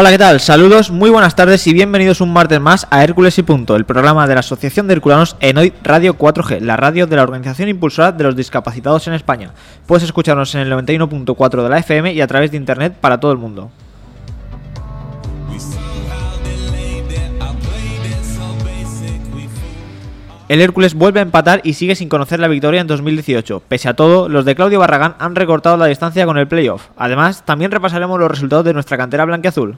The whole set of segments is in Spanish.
Hola, ¿qué tal? Saludos, muy buenas tardes y bienvenidos un martes más a Hércules y Punto, el programa de la Asociación de Herculanos en hoy Radio 4G, la radio de la Organización Impulsora de los Discapacitados en España. Puedes escucharnos en el 91.4 de la FM y a través de internet para todo el mundo. El Hércules vuelve a empatar y sigue sin conocer la victoria en 2018. Pese a todo, los de Claudio Barragán han recortado la distancia con el playoff. Además, también repasaremos los resultados de nuestra cantera blanqueazul.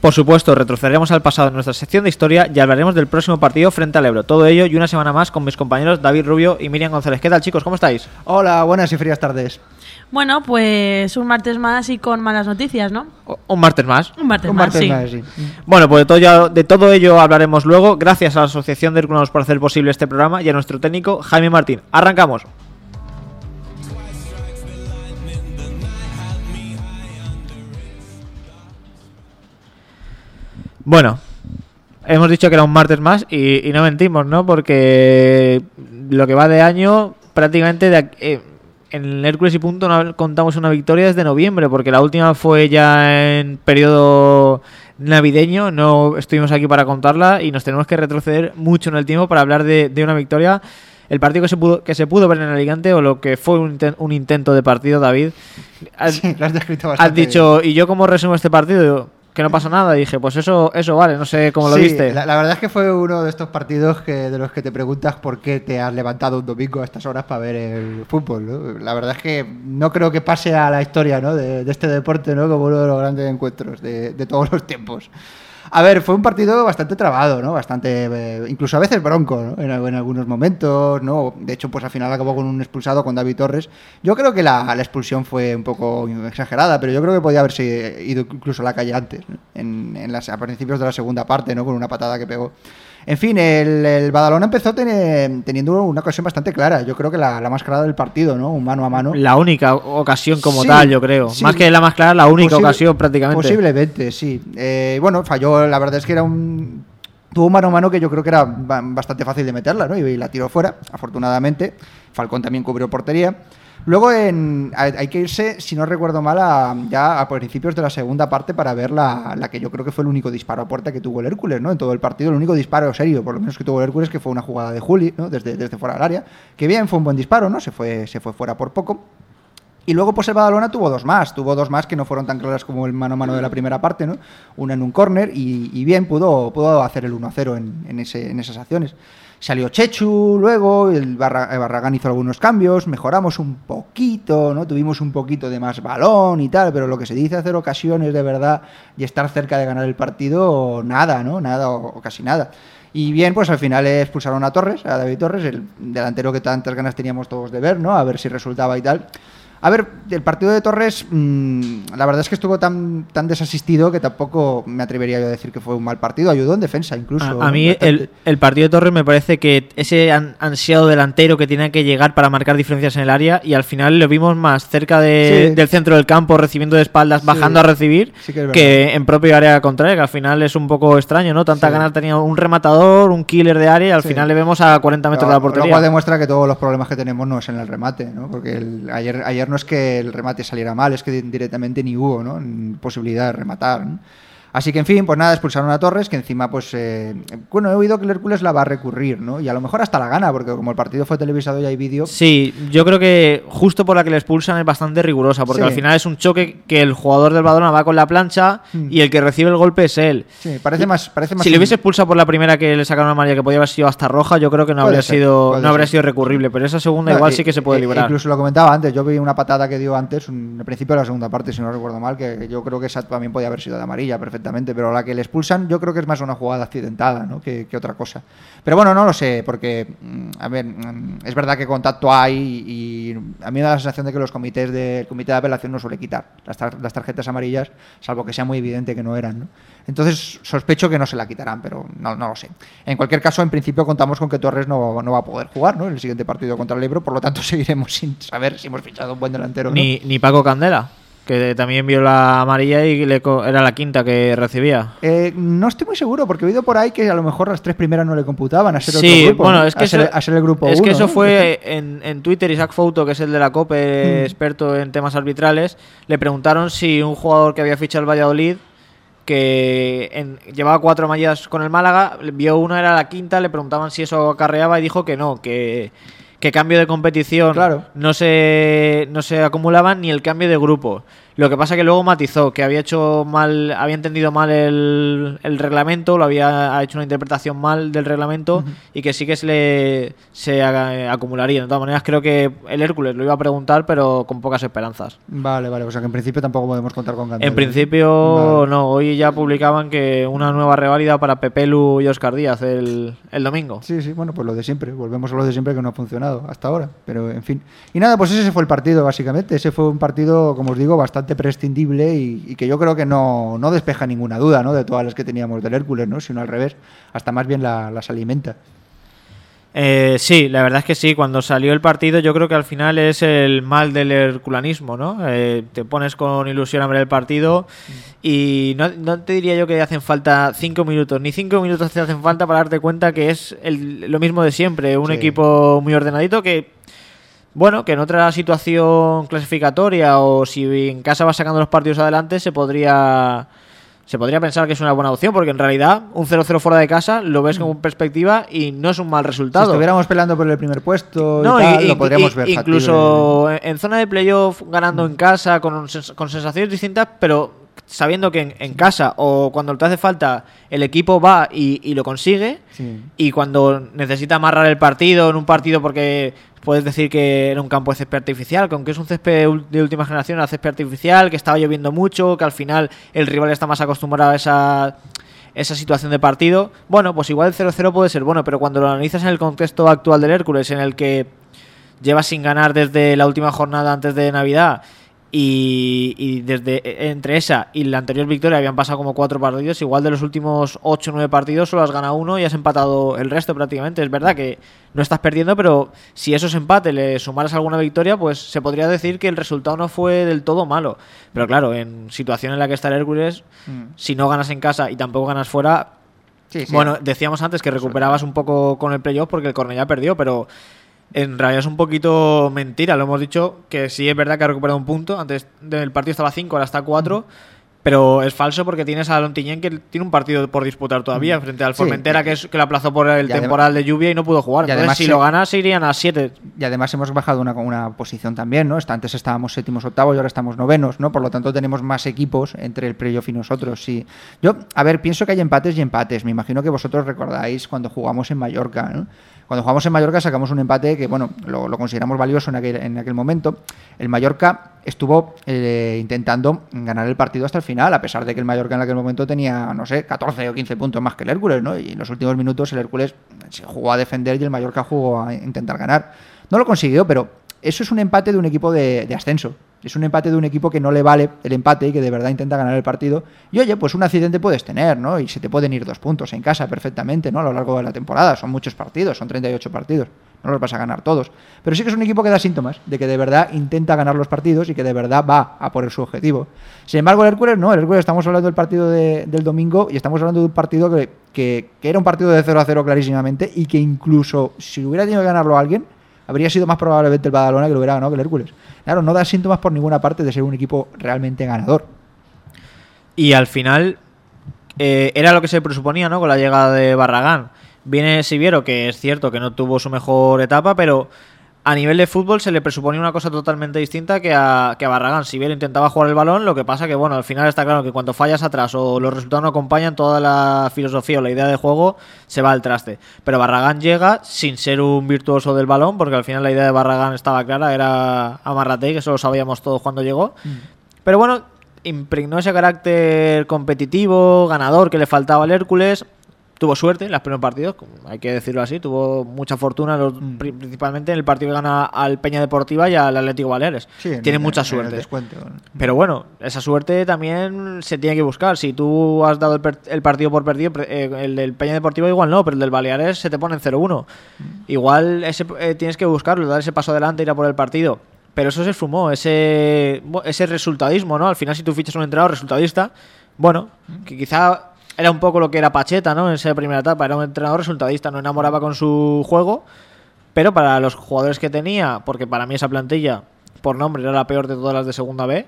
Por supuesto, retrocederemos al pasado en nuestra sección de historia y hablaremos del próximo partido frente al Ebro. Todo ello y una semana más con mis compañeros David Rubio y Miriam González. ¿Qué tal, chicos? ¿Cómo estáis? Hola, buenas y frías tardes. Bueno, pues un martes más y con malas noticias, ¿no? O- Un martes más. Un martes Un más, martes sí. más, sí. Bueno, pues de todo, ya- de todo ello hablaremos luego. Gracias a la Asociación de Herculanos por hacer posible este programa y a nuestro técnico Jaime Martín. Arrancamos. Bueno, hemos dicho que era un martes más y, y no mentimos, ¿no? Porque lo que va de año, prácticamente de, ac- eh, en el Hércules y Punto no contamos una victoria desde noviembre, porque la última fue ya en periodo navideño, no estuvimos aquí para contarla y nos tenemos que retroceder mucho en el tiempo para hablar de, de una victoria. El partido que se pudo que se pudo ver en Alicante o lo que fue un, un intento de partido, David. Has- Sí, lo has descrito bastante Has dicho, ¿y yo cómo resumo este partido? Que no pasa nada. Y dije, pues eso, eso vale, no sé cómo lo Sí, viste. La, la verdad es que fue uno de estos partidos que de los que te preguntas por qué te has levantado un domingo a estas horas para ver el fútbol. ¿no? La verdad es que no creo que pase a la historia ¿no? de, de este deporte ¿no? como uno de los grandes encuentros de, de todos los tiempos. A ver, fue un partido bastante trabado, ¿no? Bastante, eh, incluso a veces bronco, ¿no? En, algunos momentos, ¿no? De hecho, pues al final acabó con un expulsado con David Torres. Yo creo que la, la expulsión fue un poco exagerada, pero yo creo que podía haberse ido incluso a la calle antes, ¿no? en, en las, a principios de la segunda parte, ¿no? Con una patada que pegó. En fin, el, el Badalona empezó teniendo una ocasión bastante clara. Yo creo que la, la más clara del partido, ¿no? Un mano a mano. La única ocasión como Sí, tal, yo creo. sí. Más que la más clara, la única Posible- ocasión prácticamente. Posiblemente, sí. Eh, bueno, falló, la verdad es que era un... Tuvo un mano a mano que yo creo que era ba- bastante fácil de meterla, ¿no? Y la tiró fuera, afortunadamente. Falcón también cubrió portería. Luego en, hay que irse, si no recuerdo mal, a, ya a principios de la segunda parte para ver la, la que yo creo que fue el único disparo a puerta que tuvo el Hércules, ¿no? En todo el partido, el único disparo serio, por lo menos que tuvo el Hércules, que fue una jugada de Juli, ¿no? Desde, desde fuera del área. Que bien, fue un buen disparo, ¿no? Se fue, se fue fuera por poco. Y luego, pues el Badalona tuvo dos más, tuvo dos más que no fueron tan claras como el mano a mano de la primera parte, ¿no? Una en un córner y, bien pudo, pudo hacer el 1-0 en, en, en esas acciones. Salió Chechu luego, el, Barra- el Barragán hizo algunos cambios, mejoramos un poquito, ¿no? Tuvimos un poquito de más balón y tal, pero lo que se dice hacer ocasiones de verdad y estar cerca de ganar el partido, nada, ¿no? Nada o, o casi nada. Y bien, pues al final expulsaron a Torres, a David Torres, el delantero que tantas ganas teníamos todos de ver, ¿no? A ver si resultaba y tal. A ver, el partido de Torres, mm, la verdad es que estuvo tan, tan desasistido que tampoco me atrevería yo a decir que fue un mal partido. Ayudó en defensa incluso. A, a mí el, el partido de Torres me parece que ese an- ansiado delantero que tenía que llegar para marcar diferencias en el área y al final lo vimos más cerca de- Sí. del centro del campo recibiendo de espaldas, Sí. bajando a recibir Sí que en propio área contraria, que al final es un poco extraño, ¿no? Tanta ganas tenía un rematador, un killer de área y al final le vemos a 40 metros de la Lo- Lo portería. cual demuestra que todos los problemas que tenemos no es en el remate, ¿no? Porque el- ayer, ayer no es que el remate saliera mal, es que di- directamente ni hubo, Posibilidad de rematar. Así que, en fin, pues nada, expulsaron a Torres, que encima, pues, eh, bueno, he oído que el Hércules la va a recurrir, ¿no? Y a lo mejor hasta la gana, porque como el partido fue televisado y hay vídeo, Sí, yo creo que justo por la que le expulsan es bastante rigurosa, porque Sí. al final es un choque que el jugador del Badalona va con la plancha Mm. y el que recibe el golpe es él. sí, parece más... Parece más Si le hubiese expulsado por la primera que le sacaron una amarilla que podía haber sido hasta roja, yo creo que no Puede habría ser, sido no habría ser. sido recurrible, pero esa segunda No, igual y- sí que se puede e- librar. Incluso lo comentaba antes, yo vi una patada que dio antes, un, al principio de la segunda parte, si no recuerdo mal, que yo creo que esa también podía haber sido de amarilla perfectamente, pero la que le expulsan yo creo que es más una jugada accidentada ¿no? que, otra cosa. Pero bueno, no lo sé, porque, mm, a ver, mm, es verdad que contacto hay y, a mí me da la sensación de que los comités del comité de apelación no suele quitar las, tar- las tarjetas amarillas, salvo que sea muy evidente que no eran. ¿no? Entonces sospecho que no se la quitarán, pero no, no lo sé. En cualquier caso, en principio contamos con que Torres no, no va a poder jugar ¿no? en el siguiente partido contra el Ebro, por lo tanto seguiremos sin saber si hemos fichado un buen delantero. Ni, ni Paco Candela. Que también vio la amarilla y le co- era la quinta que recibía. Eh, no estoy muy seguro, porque he oído por ahí que a lo mejor las tres primeras no le computaban a ser Sí, otro grupo. bueno, ¿no? es que a, ser, eso- a ser el grupo Es que eso ¿no? fue en, en Twitter, Isaac Fouto, que es el de la COPE, Mm. experto en temas arbitrales, le preguntaron si un jugador que había fichado el Valladolid, que en- llevaba cuatro mallas con el Málaga, vio una, era la quinta, le preguntaban si eso acarreaba y dijo que no, que, que cambio de competición Claro. no, se, no se acumulaban ni el cambio de grupo. Lo que pasa que luego matizó, que había hecho mal, había entendido mal el, el reglamento, lo había ha hecho una interpretación mal del reglamento y que sí que se le se acumularía. De todas maneras, creo que el Hércules lo iba a preguntar, pero con pocas esperanzas. Vale, vale, o sea que en principio tampoco podemos contar con Gandel. En principio, Vale. no. Hoy ya publicaban que una nueva reválida para Pepelu y Oscar Díaz el, el domingo. Sí, sí, bueno, pues lo de siempre. Volvemos a lo de siempre que no ha funcionado hasta ahora. Pero en fin. Y nada, pues ese fue el partido, básicamente. Ese fue un partido, como os digo, bastante prescindible y, y que yo creo que no, no despeja ninguna duda, ¿no? De todas las que teníamos del Hércules, ¿no? Sino al revés. Hasta más bien la- las alimenta. Eh, sí, la verdad es que sí. Cuando salió el partido, yo creo que al final es el mal del herculanismo, ¿no? Eh, te pones con ilusión a ver el partido y no, no te diría yo que hacen falta cinco minutos, ni cinco minutos te hacen falta para darte cuenta que es el- lo mismo de siempre. Un Sí. equipo muy ordenadito que bueno, que en otra situación clasificatoria o si en casa vas sacando los partidos adelante se podría se podría pensar que es una buena opción porque en realidad un 0-0 fuera de casa lo ves con perspectiva y no es un mal Si resultado. estuviéramos peleando por el primer puesto No, y tal, y- lo podríamos y- ver incluso en, en zona de playoff ganando en casa con, sens- con sensaciones distintas, pero sabiendo que en, en casa o cuando te hace falta el equipo va y, y lo consigue Sí. y cuando necesita amarrar el partido en un partido porque puedes decir que era un campo de césped artificial, que aunque es un césped de última generación, era césped artificial, que estaba lloviendo mucho, que al final el rival está más acostumbrado a esa esa situación de partido, bueno, pues igual el 0-0 puede ser bueno, pero cuando lo analizas en el contexto actual del Hércules, en el que lleva sin ganar desde la última jornada antes de Navidad y, y desde e, entre esa y la anterior victoria habían pasado como cuatro partidos, igual de los últimos 8 o 9 partidos solo has ganado uno y has empatado el resto prácticamente. Es verdad que no estás perdiendo, pero si esos empates le sumaras alguna victoria, pues se podría decir que el resultado no fue del todo malo. Pero claro, en situación en la que está el Hércules, Mm. si no ganas en casa y tampoco ganas fuera, Sí, sí. bueno, decíamos antes que recuperabas un poco con el playoff porque el Cornellá perdió, pero en realidad es un poquito mentira. Lo hemos dicho que sí es verdad que ha recuperado un punto. Antes del partido estaba 5, ahora está 4. Pero es falso porque tienes a Lontiñén que tiene un partido por disputar todavía frente al Sí. Formentera que, es, que lo aplazó por el temporal de lluvia y no pudo jugar. y Entonces, además si lo ganas, se irían a 7. Y además hemos bajado una, una posición también, ¿no? Antes estábamos séptimos, octavos y ahora estamos novenos, ¿no? Por lo tanto tenemos más equipos entre el playoff y nosotros. Sí. Yo, a ver, pienso que hay empates y empates. Me imagino que vosotros recordáis cuando jugamos en Mallorca, ¿no? Cuando jugamos en Mallorca sacamos un empate que, bueno, lo, consideramos valioso en aquel, en aquel momento. El Mallorca estuvo eh, intentando ganar el partido hasta el final, a pesar de que el Mallorca en aquel momento tenía, no sé, 14 o 15 puntos más que el Hércules, ¿no? Y en los últimos minutos el Hércules se jugó a defender y el Mallorca jugó a intentar ganar. No lo consiguió, pero eso es un empate de un equipo de ascenso. Es un empate de un equipo que no le vale el empate y que de verdad intenta ganar el partido. Y oye, pues un accidente puedes tener, ¿no? Y se te pueden ir dos puntos en casa perfectamente, ¿no? A lo largo de la temporada. Son muchos partidos, son 38 partidos. No los vas a ganar todos. Pero sí que es un equipo que da síntomas de que de verdad intenta ganar los partidos y que de verdad va a por su objetivo. Sin embargo, el Hércules no. El Hércules estamos hablando del partido de- del domingo y estamos hablando de un partido que, que, que era un partido de 0 a 0 clarísimamente y que incluso si hubiera tenido que ganarlo alguien, habría sido más probablemente el Badalona que lo hubiera ganado que el Hércules. Claro, no da síntomas por ninguna parte de ser un equipo realmente ganador. Y al final eh, era lo que se presuponía, ¿no? Con la llegada de Barragán. Viene Siviero, que es cierto que no tuvo su mejor etapa, pero a nivel de fútbol se le presuponía una cosa totalmente distinta que a, que a Barragán. Siviero intentaba jugar el balón, lo que pasa que, bueno, al final está claro que cuando fallas atrás o los resultados no acompañan, toda la filosofía o la idea de juego se va al traste. Pero Barragán llega sin ser un virtuoso del balón, porque al final la idea de Barragán estaba clara, era amarrate, que eso lo sabíamos todos cuando llegó. Pero bueno, impregnó ese carácter competitivo, ganador que le faltaba al Hércules. Tuvo suerte en los primeros partidos, hay que decirlo así. Tuvo mucha fortuna, los- pri- principalmente en el partido que gana al Peña Deportiva y al Atlético Baleares. Sí, en- Tiene en- mucha el suerte. descuento. Pero bueno, esa suerte también se tiene que buscar. Si tú has dado el, per- el partido por perdido, eh, el del Peña Deportivo igual no, pero el del Baleares se te pone en 0-1. Igual ese, eh, tienes que buscarlo, dar ese paso adelante, ir a por el partido. pero eso se esfumó, ese, ese resultadismo, ¿no? Al final, si tú fichas un entrenador resultadista, bueno, que quizá era un poco lo que era Pacheta, ¿no? En esa primera etapa, era un entrenador resultadista, no enamoraba con su juego, pero para los jugadores que tenía, porque para mí esa plantilla, por nombre, era la peor de todas las de segunda B,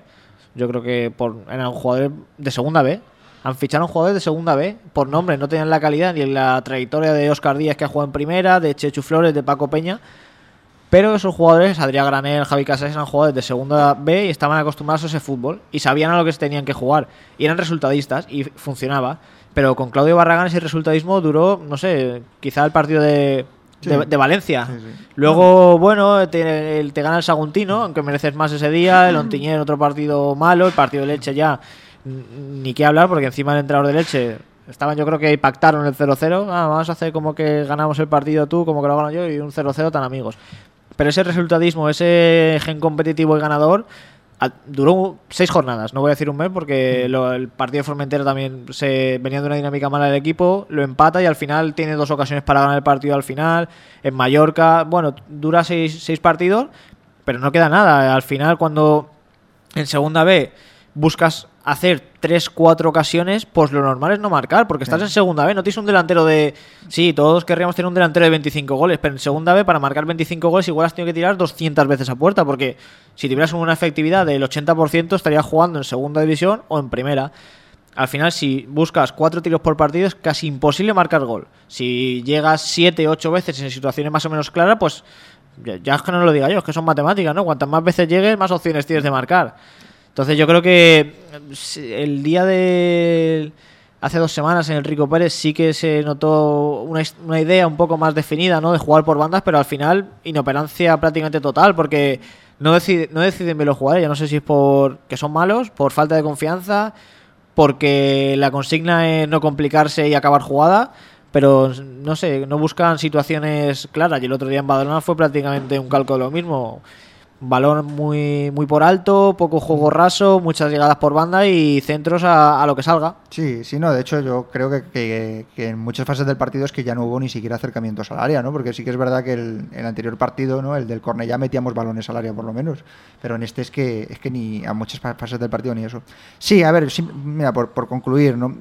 yo creo que por, eran jugadores de segunda B. Han fichado jugadores de segunda B por nombre, no tenían la calidad ni la trayectoria de Oscar Díaz que ha jugado en primera, de Chechu Flores, de Paco Peña. Pero esos jugadores, Adrián Granel, Javi Casas, eran jugadores de segunda B y estaban acostumbrados a ese fútbol y sabían a lo que se tenían que jugar. Y eran resultadistas y funcionaba. Pero con Claudio Barragán ese resultadismo duró, no sé, quizá el partido de, de, Sí. de Valencia. Sí, sí. Luego, bueno, te, te gana el Saguntino, aunque mereces más ese día. El Ontiñén, otro partido malo. El partido de Leche ya, ni qué hablar, porque encima el entrenador de Leche estaban, yo creo que pactaron el 0-0. Ah, vamos a hacer como que ganamos el partido tú, como que lo gano yo, y un 0-0 tan amigos. Pero ese resultadismo, ese gen competitivo y ganador, duró seis jornadas. No voy a decir un mes porque el partido de Formentera también se venía de una dinámica mala del equipo, lo empata y al final tiene dos ocasiones para ganar el partido al final. En Mallorca, bueno, dura seis, seis partidos, pero no queda nada. Al final, cuando en segunda B buscas hacer tres, cuatro ocasiones, pues lo normal es no marcar, porque estás en segunda B, no tienes un delantero de... Sí, todos querríamos tener un delantero de 25 goles, pero en segunda B para marcar 25 goles igual has tenido que tirar 200 veces a puerta, porque si tuvieras una efectividad del 80% estarías jugando en segunda división o en primera. Al final, si buscas cuatro tiros por partido, es casi imposible marcar gol. Si llegas siete, ocho veces en situaciones más o menos claras, pues ya es que no lo diga yo, es que son matemáticas, ¿no? Cuantas más veces llegues, más opciones tienes de marcar. Entonces yo creo que el día de hace dos semanas en el Rico Pérez sí que se notó una, una idea un poco más definida, ¿no? De jugar por bandas, pero al final inoperancia prácticamente total, porque no, decide, no deciden bien los jugadores. Ya no sé si es por que son malos, por falta de confianza, porque la consigna es no complicarse y acabar jugada. Pero no sé, no buscan situaciones claras. Y el otro día en Badalona fue prácticamente un calco de lo mismo. Balón muy, muy por alto, poco juego raso, muchas llegadas por banda y centros a, lo que salga. Sí, sí, no, de hecho yo creo que, que- en muchas fases del partido es que ya no hubo ni siquiera acercamientos al área, ¿no? Porque sí que es verdad que el, el anterior partido, ¿no? El del Cornellá metíamos balones al área por lo menos, pero en este es que es que ni a muchas fa- fases del partido ni eso. Sí, a ver, sí, mira, por, por concluir, ¿no?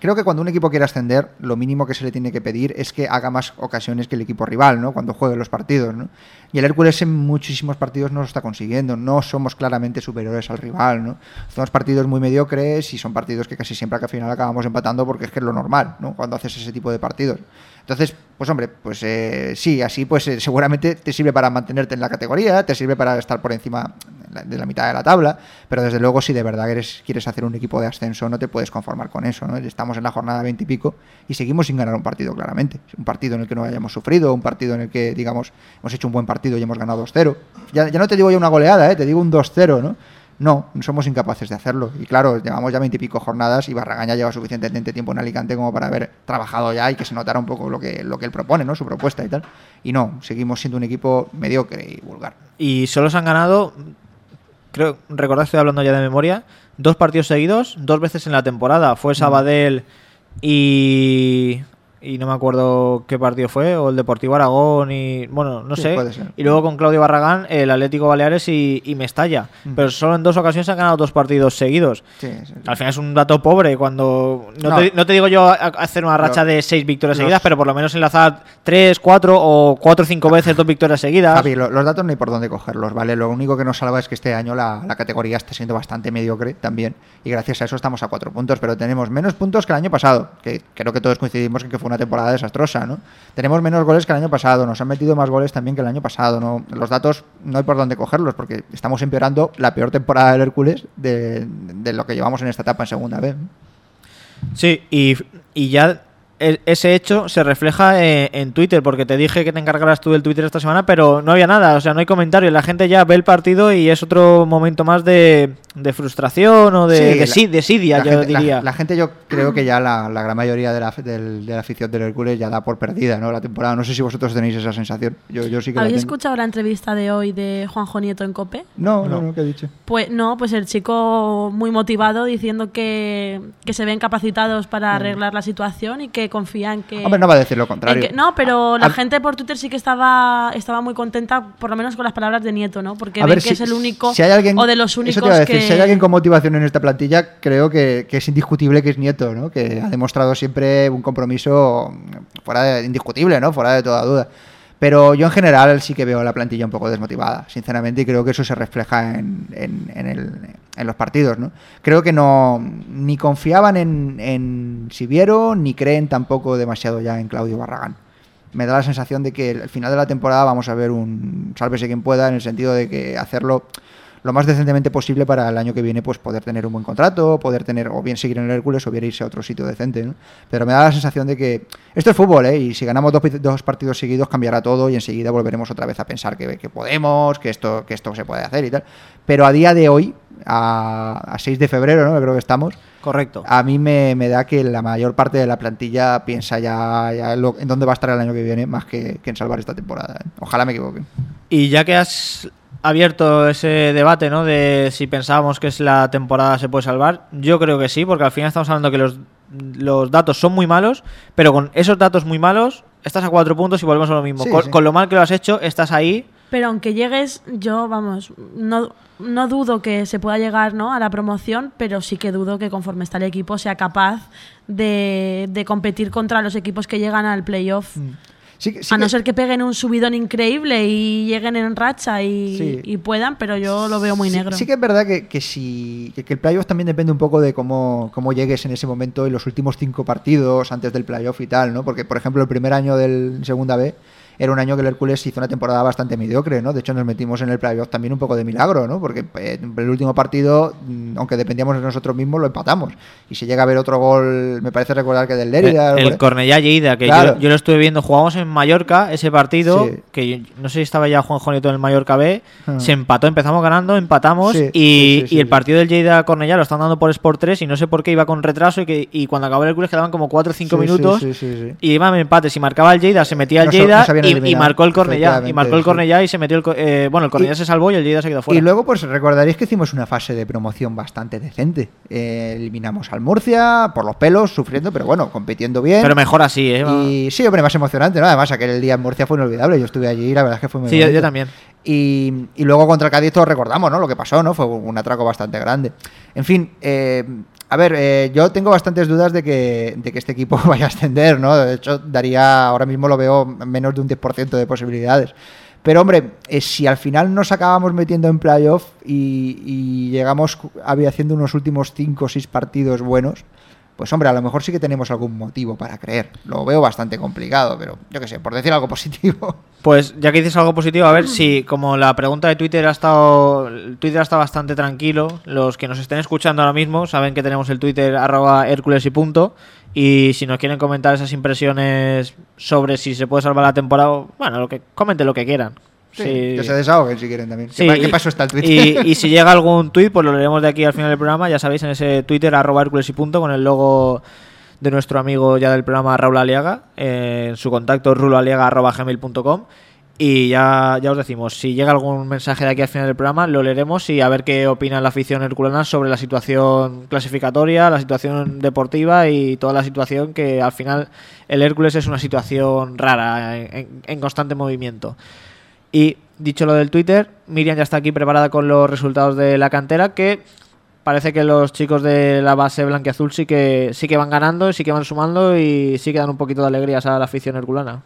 Creo que cuando un equipo quiere ascender, lo mínimo que se le tiene que pedir es que haga más ocasiones que el equipo rival, ¿no? Cuando juegue los partidos, ¿no? Y el Hércules en muchísimos partidos no lo está consiguiendo, no somos claramente superiores al rival, ¿no? Hacemos partidos muy mediocres y son partidos que casi siempre al final acabamos empatando porque es que es lo normal, ¿no? Cuando haces ese tipo de partidos. Entonces, pues hombre, pues eh, sí, así pues eh, seguramente te sirve para mantenerte en la categoría, te sirve para estar por encima de la mitad de la tabla, pero desde luego si de verdad eres, quieres hacer un equipo de ascenso no te puedes conformar con eso, ¿no? Estamos en la jornada 20 y pico y seguimos sin ganar un partido claramente, un partido en el que no hayamos sufrido, un partido en el que digamos hemos hecho un buen partido y hemos ganado 2-0. Ya, ya no te digo ya una goleada, ¿eh? te digo un 2-0, ¿no? No, somos incapaces de hacerlo. Y claro, llevamos ya veintipico jornadas y Barragán ya lleva suficientemente tiempo en Alicante como para haber trabajado ya y que se notara un poco lo que, lo que él propone, ¿no? Su propuesta y tal. Y no, seguimos siendo un equipo mediocre y vulgar. Y solo se han ganado, creo, recordad, estoy hablando ya de memoria, dos partidos seguidos, dos veces en la temporada. Fue Sabadell y. Y no me acuerdo qué partido fue, o el Deportivo Aragón y. Bueno, no Sí, sé. Y luego con Claudio Barragán, el Atlético Baleares y, y Mestalla. Mm. Pero solo en dos ocasiones han ganado dos partidos seguidos. Sí, sí, sí. Al final es un dato pobre cuando... No, No. Te, no te digo yo a- a hacer una racha de seis victorias los- seguidas, pero por lo menos enlazar tres, cuatro o cuatro o cinco veces dos victorias seguidas. Javi, lo- los datos no hay por dónde cogerlos, ¿vale? Lo único que nos salva es que este año la, la categoría está siendo bastante mediocre también. Y gracias a eso estamos a cuatro puntos, pero tenemos menos puntos que el año pasado, que creo que todos coincidimos en que fue una temporada desastrosa, ¿no? Tenemos menos goles que el año pasado, nos han metido más goles también que el año pasado, ¿no? Los datos no hay por dónde cogerlos, porque estamos empeorando la peor temporada del Hércules de, lo que llevamos en esta etapa en segunda vez. Sí, y, y ya ese hecho se refleja en, en Twitter, porque te dije que te encargaras tú del Twitter esta semana, pero no había nada, o sea, no hay comentarios. La gente ya ve el partido y es otro momento más de, de frustración o de, Sí, de, la- sí- desidia, la yo gente, diría. La, gente, yo creo que ya la, la gran mayoría de la, del- de la afición del Hércules ya da por perdida, ¿no? La temporada. No sé si vosotros tenéis esa sensación. Yo, yo sí que la ¿Habéis tengo. escuchado la entrevista de hoy de Juanjo Nieto en COPE? No, no, no, ¿qué he dicho? Pues no, pues el chico muy motivado diciendo que, que se ven capacitados para arreglar la situación y que confían que... Hombre, no va a decir lo contrario. que- no, pero la A- gente por Twitter sí que estaba, estaba muy contenta, por lo menos con las palabras de Nieto, ¿no? Porque A ven ver, que si- es el único si hay alguien- o de los únicos que... Si hay alguien con motivación en esta plantilla, creo que, que es indiscutible que es Nieto, ¿no? Que ha demostrado siempre un compromiso fuera de, indiscutible, ¿no? Fuera de toda duda. Pero yo en general sí que veo a la plantilla un poco desmotivada, sinceramente, y creo que eso se refleja en, en- en el- en los partidos, ¿no? Creo que no ni confiaban en, en Siviero, ni creen tampoco demasiado ya en Claudio Barragán. Me da la sensación de que al final de la temporada vamos a ver un sálvese quien pueda, en el sentido de que hacerlo lo más decentemente posible para el año que viene pues poder tener un buen contrato, poder tener o bien seguir en el Hércules o bien irse a otro sitio decente. ¿no? Pero me da la sensación de que esto es fútbol, ¿eh? y si ganamos dos, dos partidos seguidos cambiará todo y enseguida volveremos otra vez a pensar que, que podemos, que esto, que esto se puede hacer y tal. Pero a día de hoy, a, a 6 de febrero, ¿no? Creo que estamos, Correcto. a mí me, me da que la mayor parte de la plantilla piensa ya, ya en, lo- en dónde va a estar el año que viene más que, que en salvar esta temporada. ¿eh? Ojalá me equivoque. Y ya que has abierto ese debate, ¿no? De si pensábamos que es la temporada se puede salvar, yo creo que sí, porque al final estamos hablando que los, los datos son muy malos, pero con esos datos muy malos estás a cuatro puntos y volvemos a lo mismo. Sí, con, sí. con lo mal que lo has hecho, estás ahí. Pero aunque llegues, yo, vamos, no, no dudo que se pueda llegar ¿no? a la promoción, pero sí que dudo que conforme está el equipo sea capaz de, de competir contra los equipos que llegan al playoff. Sí, que- sí a no que- ser que peguen un subidón increíble y lleguen en racha y, Sí. y puedan, pero yo lo veo muy negro. Sí, que es verdad que, que si, que, que el playoff también depende un poco de cómo, cómo llegues en ese momento en los últimos cinco partidos antes del playoff y tal, ¿no? Porque, por ejemplo, el primer año del Segunda B era un año que el Hércules hizo una temporada bastante mediocre, ¿no? De hecho, nos metimos en el playoff también un poco de milagro, ¿no? Porque eh, el último partido, mm, aunque dependíamos de nosotros mismos, lo empatamos. Y si llega a haber otro gol, me parece recordar que del Lérida... el por- el Cornellá Lleida, que Claro. yo, yo lo estuve viendo, jugamos en Mallorca ese partido, Sí. que yo- no sé si estaba ya Juan Jonieto en el Mallorca B, Ah. se empató, empezamos ganando, empatamos Sí, y, sí, el partido del Lleida Cornellá lo están dando por Sport 3 y no sé por qué iba con retraso y, que, y cuando acabó el Hércules quedaban como 4 o 5 Sí, sí, minutos y iban en empate. Si marcaba el Lleida se metía el No se- Lleida no y- marcó el Cornellá. Y marcó el sí. Cornellá y se metió el... eh, bueno, el Cornellá Y- se salvó y el Lleida se quedó fuera. Y luego, pues recordaréis que hicimos una fase de promoción bastante decente. Eh, eliminamos al Murcia por los pelos, sufriendo, pero bueno, compitiendo bien. Pero mejor así, ¿eh? Y sí, hombre, más emocionante, ¿no? Además, aquel día en Murcia fue inolvidable. Yo estuve allí y la verdad es que fue muy Sí, yo, también. Y, y luego contra el Cádiz todos recordamos, ¿no? Lo que pasó, ¿no? Fue un atraco bastante grande. En fin, eh, a ver, eh, yo tengo bastantes dudas de que, de que este equipo vaya a ascender, ¿no? De hecho, daría, ahora mismo lo veo menos de un 10% de posibilidades. Pero hombre, eh, si al final nos acabamos metiendo en playoff y, y llegamos haciendo unos últimos 5 o 6 partidos buenos, pues hombre, a lo mejor sí que tenemos algún motivo para creer. Lo veo bastante complicado, pero yo qué sé, por decir algo positivo. Pues ya que dices algo positivo, a ver si como la pregunta de Twitter ha estado, Twitter está bastante tranquilo, los que nos estén escuchando ahora mismo saben que tenemos el Twitter arroba Hércules y punto, y si nos quieren comentar esas impresiones sobre si se puede salvar la temporada, bueno, lo que comenten lo que quieran. Sí, Sí. Que se desahoguen si quieren también. Sí, ¿Qué, qué y- paso está el Twitter? Y, y si llega algún tuit, pues lo leeremos de aquí al final del programa. Ya sabéis, en ese Twitter, arroba Hércules y punto, con el logo de nuestro amigo ya del programa Raúl Aliaga, eh, en su contacto ruloaliaga arroba gmail.com. Y ya, ya os decimos, si llega algún mensaje de aquí al final del programa, lo leeremos y a ver qué opina la afición herculana sobre la situación clasificatoria, la situación deportiva y toda la situación que al final el Hércules es una situación rara, en constante movimiento. Y dicho lo del Twitter, Miriam ya está aquí preparada con los resultados de la cantera, que parece que los chicos de la base blanquiazul sí que sí que van ganando, sí que van sumando y sí que dan un poquito de alegrías a la afición herculana.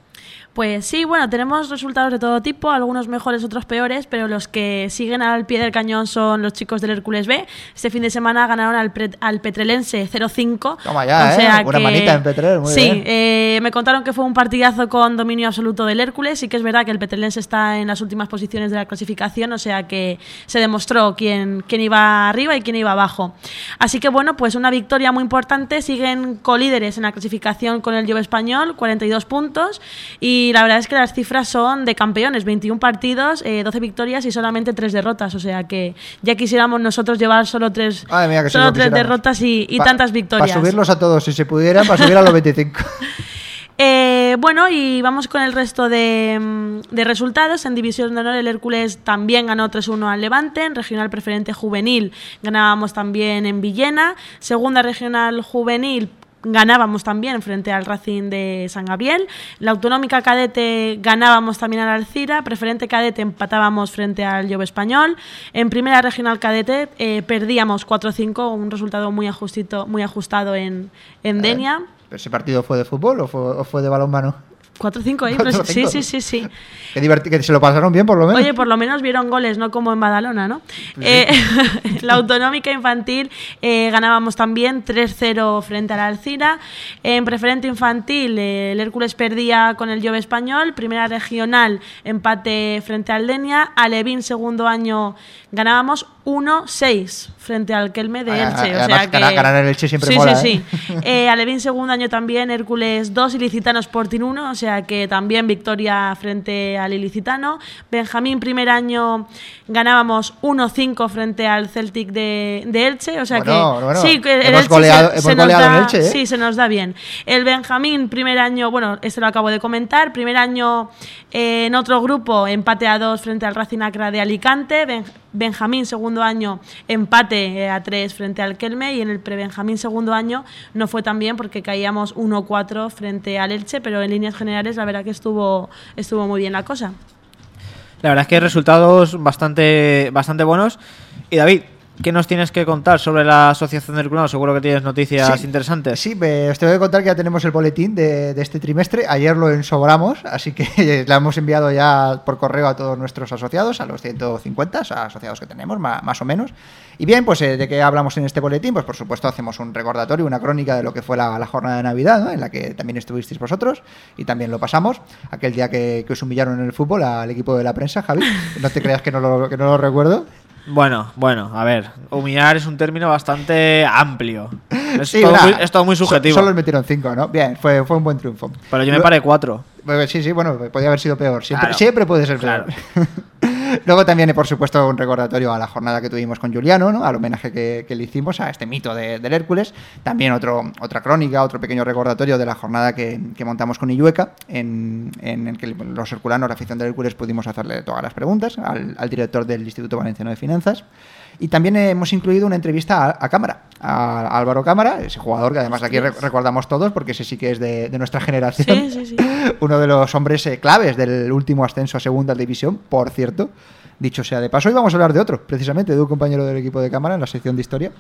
Pues sí, bueno, tenemos resultados de todo tipo, algunos mejores, otros peores, pero los que siguen al pie del cañón son los chicos del Hércules B. Este fin de semana ganaron al, Pre- al Petrelense 0-5. Toma ya, ¿eh? Una manita en Petrel, muy sí, bien. eh, me contaron que fue un partidazo con dominio absoluto del Hércules. Sí que es verdad que el Petrelense está en las últimas posiciones de la clasificación, o sea que se demostró quién, quién iba arriba y quién iba abajo. Así que bueno, pues una victoria muy importante. Siguen colíderes en la clasificación con el Llove Español, 42 puntos. Y Y la verdad es que las cifras son de campeones, 21 partidos, eh, 12 victorias y solamente 3 derrotas. O sea que ya quisiéramos nosotros llevar solo 3 Madre mía, solo lo tres quisiéramos. derrotas y, y Pa- tantas victorias. Para subirlos a todos, si se pudiera, para subir a los 25. Eh, bueno, y vamos con el resto de, mm, de resultados. En División de Honor, el Hércules también ganó 3-1 al Levante. En Regional Preferente Juvenil ganábamos también en Villena. Segunda Regional Juvenil ganábamos también frente al Racing de San Gabriel. La Autonómica Cadete ganábamos también al Alcira. Preferente Cadete empatábamos frente al Llove Español. En Primera Regional Cadete eh, perdíamos 4-5, un resultado muy, ajustito, muy ajustado en, en Denia. ¿Pero ese partido fue de fútbol o fue, o fue de balonmano? 4-5 ahí, pero sí, 4-5. sí, sí, sí. Qué divertido, que se lo pasaron bien por lo menos. Oye, por lo menos vieron goles, no como en Badalona, ¿no? Eh, la autonómica infantil eh, ganábamos también 3-0 frente a la Alcira. En preferente infantil, eh, el Hércules perdía con el Llove Español. Primera regional, empate frente al Denia. Alevín, segundo año, ganábamos 1-6 frente al Kelme de Elche. O sea que... ganar- ganar el Elche siempre sí, mola, Sí, ¿eh? sí, eh, Alevín segundo año también, Hércules 2, Ilicitano Sporting 1, o sea que también victoria frente al Ilicitano. Benjamín primer año ganábamos 1-5 frente al Celtic de, de Elche, o sea Bueno, que bueno, sí, que el hemos Elche goleado- se, hemos se en Elche, ¿eh? sí, se nos da bien. El Benjamín primer año, bueno, este lo acabo de comentar, primer año en otro grupo empate a 2 frente al Racing Acra de Alicante, Ben- Benjamín segundo año empate eh, a 3 frente al Kelme y en el pre-Benjamín segundo año no fue tan bien porque caíamos 1-4 frente al Elche, pero en líneas generales la verdad que estuvo, estuvo muy bien la cosa. La verdad es que resultados bastante, bastante buenos. Y David, ¿qué nos tienes que contar sobre la Asociación del Herculano? Seguro que tienes noticias Sí. interesantes. Sí, me- os tengo que contar que ya tenemos el boletín de, de este trimestre. Ayer lo ensobramos, así que le hemos enviado ya por correo a todos nuestros asociados, a los 150 asociados que tenemos, más, o menos. Y bien, pues eh, de qué hablamos en este boletín, pues por supuesto hacemos un recordatorio, una crónica de lo que fue la, la jornada de Navidad, ¿no? en la que también estuvisteis vosotros y también lo pasamos. Aquel día que, que os humillaron en el fútbol al equipo de la prensa, Javi. No te creas que no lo, que no lo recuerdo. Bueno, bueno, a ver. Humillar es un término bastante amplio. Es, Sí, todo, muy, es todo muy subjetivo. Solo metieron cinco, ¿no? Bien, fue, fue un buen triunfo. Pero yo me paré cuatro. Sí, sí, bueno, podía haber sido peor. Siempre, Claro. siempre puede ser peor. Claro. Luego también, eh, por supuesto, un recordatorio a la jornada que tuvimos con Juliano, ¿no? al homenaje que, que le hicimos a este mito de- del Hércules. También otro, otra crónica, otro pequeño recordatorio de la jornada que, que montamos con Illueca, en, en el que los herculanos, la afición del Hércules, pudimos hacerle todas las preguntas al, al director del Instituto Valenciano de Finanzas. Y también hemos incluido una entrevista a, a Cámara, a, a Álvaro Cámara, ese jugador que además aquí re- recordamos todos porque ese sí que es de, de nuestra generación. Sí, sí, sí. Uno de los hombres eh, claves del último ascenso a segunda división, por cierto. Dicho sea de paso, y vamos a hablar de otro, precisamente, de un compañero del equipo de cámara en la sección de historia.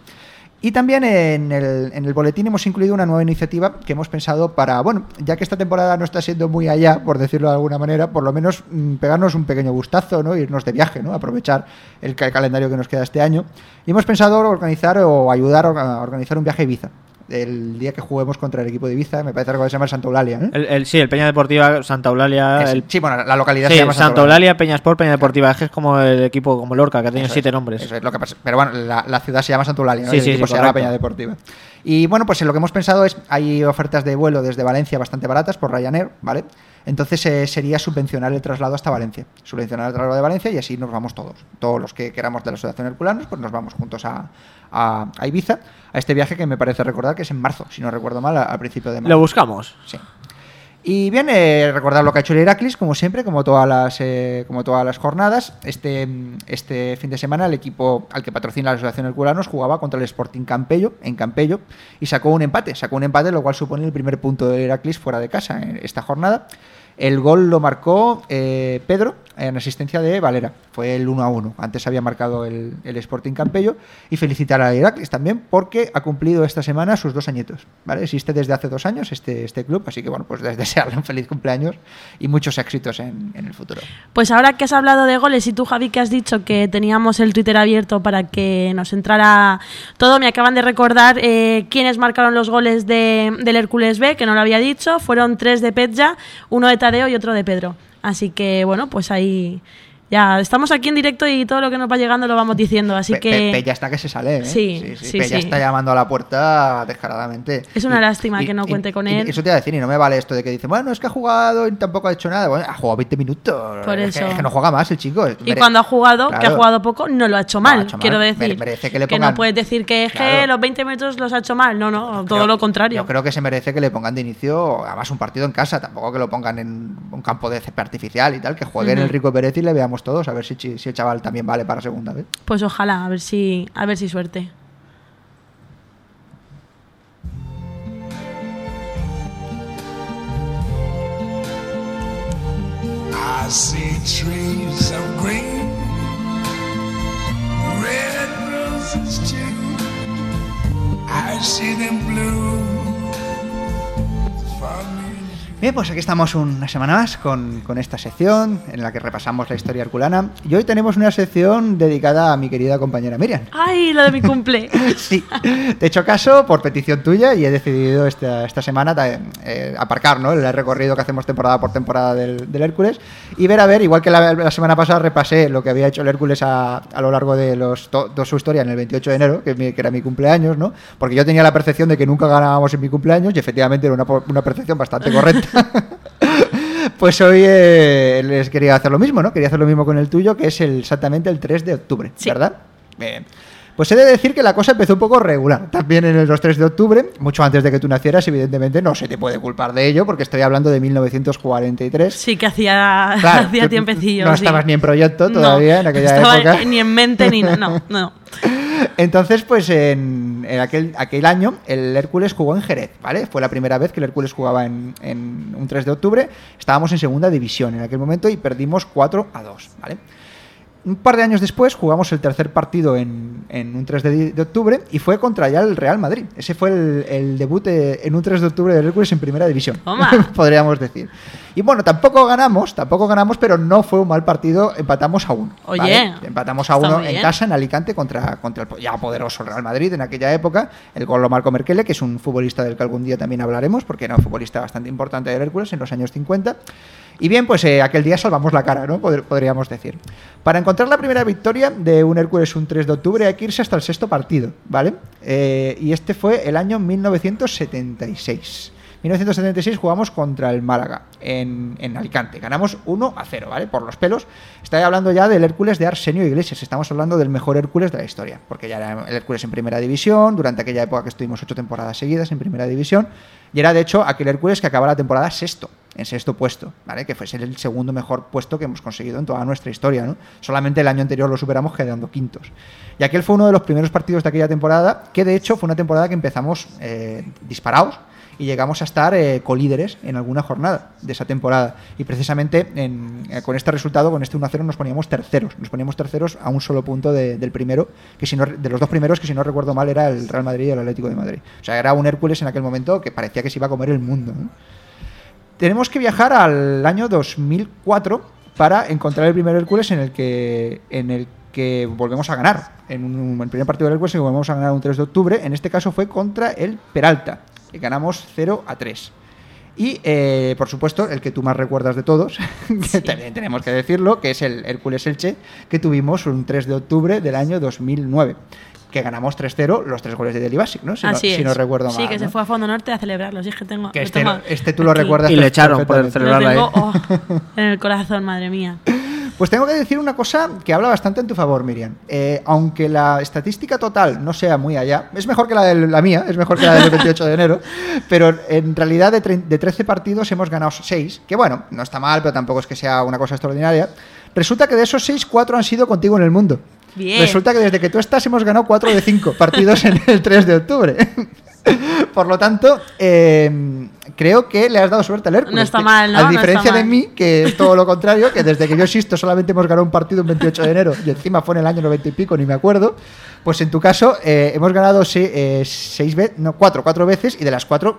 Y también en el, en el boletín hemos incluido una nueva iniciativa que hemos pensado para, bueno, ya que esta temporada no está siendo muy allá, por decirlo de alguna manera, por lo menos mm, pegarnos un pequeño gustazo, ¿no? Irnos de viaje, ¿no? Aprovechar el, ca- calendario que nos queda este año. Y hemos pensado organizar o ayudar a orga- a organizar un viaje a. El día que juguemos contra el equipo de Ibiza, me parece que se llama el Santa Eulalia, ¿no? El, el- sí, el Peña Deportiva Santa Eulalia. Es- el- sí, bueno, la localidad sí, se llama Santa Eulalia, Peña Sport, Peña Deportiva. Es que es como el equipo, como Lorca, que tiene Eso siete es, nombres. eso es lo que pasa. Pero bueno, la, la ciudad se llama Santulalia, ¿no? Sí, y el sí, equipo sí, se llama. Peña Deportiva. Y bueno, pues lo que hemos pensado es, hay ofertas de vuelo desde Valencia bastante baratas por Ryanair, ¿vale? Entonces eh, sería subvencionar el traslado hasta Valencia. Subvencionar el traslado de Valencia y así nos vamos todos. Todos los que queramos de la Asociación Herculanos, pues nos vamos juntos a, a- a Ibiza, a este viaje que me parece recordar que es en marzo, si no recuerdo mal, al principio de marzo. Lo buscamos. Sí. Y bien, eh, recordar lo que ha hecho el Heraclis, como siempre, como todas las, eh, como todas las jornadas. Este, este fin de semana el equipo al que patrocina la Asociación Herculanos jugaba contra el Sporting Campello, en Campello, y sacó un empate. Sacó un empate, lo cual supone el primer punto del Heraclis fuera de casa en esta jornada. El gol lo marcó eh, Pedro en asistencia de Valera. Fue el 1 a 1. Antes había marcado el, el Sporting Campello. Y felicitar a Heracles también porque ha cumplido esta semana sus dos añitos. ¿vale? Existe desde hace dos años este, este club. Así que bueno, pues des- desearle un feliz cumpleaños y muchos éxitos en, en el futuro. Pues ahora que has hablado de goles y tú, Javi, que has dicho que teníamos el Twitter abierto para que nos entrara todo, me acaban de recordar eh, quiénes marcaron los goles de, del Hércules B, que no lo había dicho. Fueron tres de Petja, uno de Tadeo y otro de Pedro. Así que, bueno, pues ahí Ya, estamos aquí en directo y todo lo que nos va llegando lo vamos diciendo, así Pe- que... Pe- Pe ya está que se sale, ¿eh? Sí, sí, Pe ya sí. está llamando a la puerta descaradamente. Es una lástima que no cuente con y él. Eso te iba a decir, y no me vale esto de que dice, bueno, es que ha jugado y tampoco ha hecho nada. Bueno, ha jugado 20 minutos. Por Es que- eso. Es que no juega más el chico. Y cuando ha jugado, que ha jugado poco, no lo ha hecho No, ha mal, hecho mal. quiero decir. merece que le no pongan- puedes decir que es que los 20 minutos los ha hecho mal, no, no, todo Creo- lo contrario. Yo creo que se merece que le pongan de inicio, además, un partido en casa, tampoco que lo pongan en un campo de césped artificial y tal, que juegue en el. Rico Pérez y le veamos todos, a ver si, el chaval también vale para segunda vez. Pues ojalá, a ver si, a ver si suerte. I see trees of green, red roses too. I see them blue for me. Bien, pues aquí estamos una semana más con, con esta sección en la que repasamos la historia herculana. Y hoy tenemos una sección dedicada a mi querida compañera Miriam. ¡Ay, lo de mi cumple! Sí, te he hecho caso por petición tuya y he decidido esta, esta semana eh, aparcar ¿no? el recorrido que hacemos temporada por temporada del, del Hércules y ver a ver, igual que la, la semana pasada repasé lo que había hecho el Hércules a, a lo largo de los, to- toda su historia en el 28 de enero, que, mi- que era mi cumpleaños, ¿no? porque yo tenía la percepción de que nunca ganábamos en mi cumpleaños y efectivamente era una, una percepción bastante correcta. Pues hoy eh, les quería hacer lo mismo, ¿no? Quería hacer lo mismo con el tuyo, que es el- exactamente el 3 de octubre, Sí. ¿verdad? Bien. Pues he de decir que la cosa empezó un poco regular. También en los 3 de octubre, mucho antes de que tú nacieras, evidentemente no se te puede culpar de ello, porque estoy hablando de 1943. Sí, que hacía, Claro, hacía tiempecillo. No sí. estabas ni en proyecto No, todavía en aquella estaba época. Ni en mente ni nada. No, no. Entonces, pues en, en aquel, aquel año el Hércules jugó en Jerez, ¿vale? Fue la primera vez que el Hércules jugaba en, en un 3 de octubre. Estábamos en segunda división en aquel momento y perdimos 4 a 2, ¿vale? Un par de años después jugamos el tercer partido en, en un 3 de, de octubre y fue contra ya el Real Madrid. Ese fue el, el debut eh, en un 3 de octubre del Hércules en primera división, podríamos decir. Y bueno, tampoco ganamos, tampoco ganamos, pero no fue un mal partido, empatamos a uno. Oye, ¿vale? empatamos a uno en casa en Alicante contra, contra el ya poderoso Real Madrid en aquella época. El gol lo marcó Merkele, que es un futbolista del que algún día también hablaremos, porque era un futbolista bastante importante del Hércules en los años 50. Y bien, pues eh, aquel día salvamos la cara, ¿no? Pod- podríamos decir. Para encontrar la primera victoria de un Hércules un 3 de octubre hay que irse hasta el sexto partido, ¿vale? Eh, y este fue el año 1976. 1976 jugamos contra el Málaga en, en Alicante. Ganamos 1 a 0, ¿vale? Por los pelos. Estoy hablando ya del Hércules de Arsenio Iglesias. Estamos hablando del mejor Hércules de la historia. Porque ya era el Hércules en primera división. Durante aquella época que estuvimos ocho temporadas seguidas en primera división. Y era de hecho aquel Hércules que acaba la temporada sexto. En sexto puesto, ¿vale? Que fue el segundo mejor puesto que hemos conseguido en toda nuestra historia, ¿no? Solamente el año anterior lo superamos quedando quintos. Y aquel fue uno de los primeros partidos de aquella temporada, que de hecho fue una temporada que empezamos eh, disparados y llegamos a estar eh, colíderes en alguna jornada de esa temporada. Y precisamente en- eh, con este resultado, con este 1-0, nos poníamos terceros. Nos poníamos terceros a un solo punto de- del primero, que si no, de los dos primeros, que si no recuerdo mal, era el Real Madrid y el Atlético de Madrid. O sea, era un Hércules en aquel momento que parecía que se iba a comer el mundo. Tenemos que viajar al año 2004 para encontrar el primer Hércules en el que, en el que volvemos a ganar. En un, el primer partido del Hércules que volvemos a ganar un 3 de octubre. En este caso fue contra el Peralta. Y ganamos 0 a 3. Y, eh, por supuesto, el que tú más recuerdas de todos, que Sí. también tenemos que decirlo, que es el Hércules Elche, que tuvimos un 3 de octubre del año 2009. Que ganamos 3-0 los tres goles de Delibasic, ¿no? Si, no, si es. no recuerdo sí, mal. que ¿no? se fue a Fondo Norte a celebrarlo. Sí, es que tengo. Que este, tengo este tú lo aquí. recuerdas Y le echaron por perfectamente. Lo celebrarla ahí. oh, en el corazón, madre mía. Pues tengo que decir una cosa que habla bastante en tu favor, Miriam. Eh, aunque la estadística total no sea muy allá, es mejor que la de la mía, es mejor que la del 28 de enero, pero en realidad de, de 13 partidos hemos ganado 6, que bueno, no está mal, pero tampoco es que sea una cosa extraordinaria. Resulta que de esos 6, 4 han sido contigo en el mundo. Bien. Resulta que desde que tú estás hemos ganado 4 de 5 partidos en el 3 de octubre. Por lo tanto, eh, creo que le has dado suerte al Hércules. No está mal, ¿no? A diferencia de mí, que es todo lo contrario, que desde que yo existo solamente hemos ganado un partido un 28 de enero y encima fue en el año 90 y pico, ni me acuerdo. Pues en tu caso, eh, hemos ganado se- eh, seis veces, no, cuatro, cuatro veces y de las cuatro